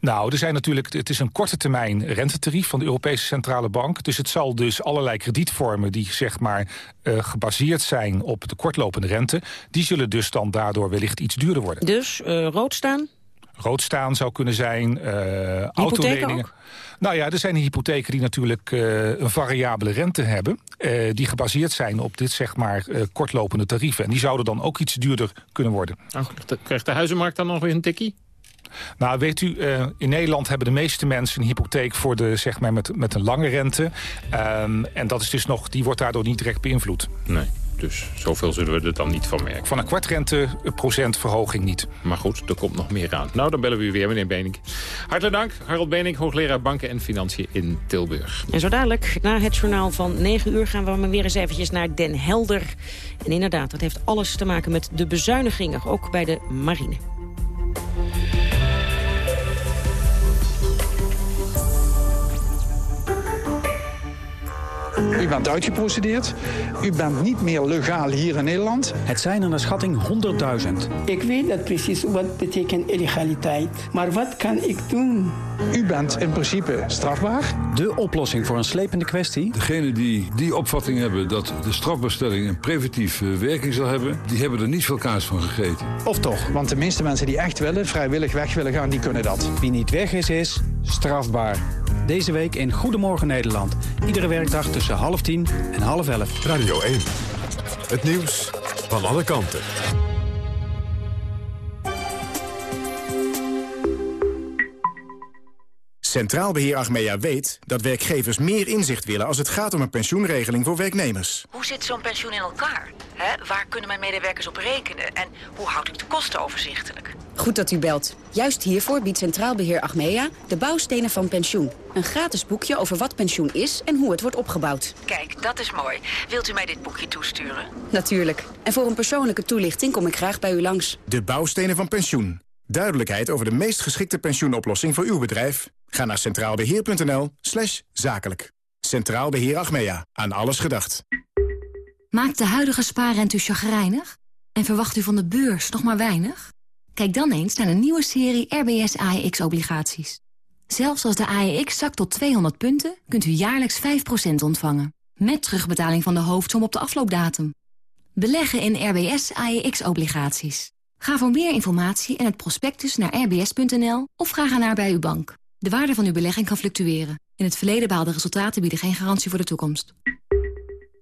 Nou, er zijn natuurlijk, het is een korte termijn rentetarief van de Europese Centrale Bank. Dus het zal dus allerlei kredietvormen die zeg maar uh, gebaseerd zijn op de kortlopende rente... die zullen dus dan daardoor wellicht iets duurder worden. Dus uh, rood staan? Rood staan zou kunnen zijn, uh, autoleningen. Ook? Nou ja, er zijn hypotheken die natuurlijk uh, een variabele rente hebben... Uh, die gebaseerd zijn op dit zeg maar uh, kortlopende tarieven. En die zouden dan ook iets duurder kunnen worden. Oh, krijgt de huizenmarkt dan nog weer een tikkie? Nou, weet u, uh, in Nederland hebben de meeste mensen een hypotheek voor de, zeg maar, met, met een lange rente. Um, en dat is dus nog, die wordt daardoor niet direct beïnvloed. Nee. Dus zoveel zullen we er dan niet van merken. Van een kwartrente procent verhoging niet. Maar goed, er komt nog meer aan. Nou, dan bellen we u weer, meneer Benink. Hartelijk dank, Harold Benink, hoogleraar Banken en Financiën in Tilburg. En zo dadelijk, na het journaal van 9 uur... gaan we maar weer eens eventjes naar Den Helder. En inderdaad, dat heeft alles te maken met de bezuinigingen, ook bij de marine. Bye. U bent uitgeprocedeerd. U bent niet meer legaal hier in Nederland. Het zijn er naar schatting 100.000. Ik weet dat precies wat betekent illegaliteit. Maar wat kan ik doen? U bent in principe strafbaar. De oplossing voor een slepende kwestie? Degenen die die opvatting hebben dat de strafbestelling een preventieve werking zal hebben... die hebben er niet veel kaas van gegeten. Of toch? Want de meeste mensen die echt willen, vrijwillig weg willen gaan, die kunnen dat. Wie niet weg is, is strafbaar. Deze week in Goedemorgen Nederland. Iedere werkdag tussen half tien en half elf. Radio 1. Het nieuws van alle kanten. Centraal Beheer Achmea weet dat werkgevers meer inzicht willen... als het gaat om een pensioenregeling voor werknemers. Hoe zit zo'n pensioen in elkaar? Waar kunnen mijn medewerkers op rekenen? En hoe houd ik de kosten overzichtelijk? Goed dat u belt. Juist hiervoor biedt Centraal Beheer Achmea de bouwstenen van pensioen. Een gratis boekje over wat pensioen is en hoe het wordt opgebouwd. Kijk, dat is mooi. Wilt u mij dit boekje toesturen? Natuurlijk. En voor een persoonlijke toelichting kom ik graag bij u langs. De bouwstenen van pensioen. Duidelijkheid over de meest geschikte pensioenoplossing voor uw bedrijf? Ga naar centraalbeheer.nl slash zakelijk. Centraal Beheer Achmea. Aan alles gedacht. Maakt de huidige spaarrente u chagrijnig? En verwacht u van de beurs nog maar weinig? Kijk dan eens naar een nieuwe serie RBS AEX-obligaties. Zelfs als de AEX zakt tot 200 punten, kunt u jaarlijks 5% ontvangen. Met terugbetaling van de hoofdsom op de afloopdatum. Beleggen in RBS AEX-obligaties. Ga voor meer informatie en het prospectus naar rbs.nl of ga naar bij uw bank. De waarde van uw belegging kan fluctueren. In het verleden behaalde resultaten bieden geen garantie voor de toekomst.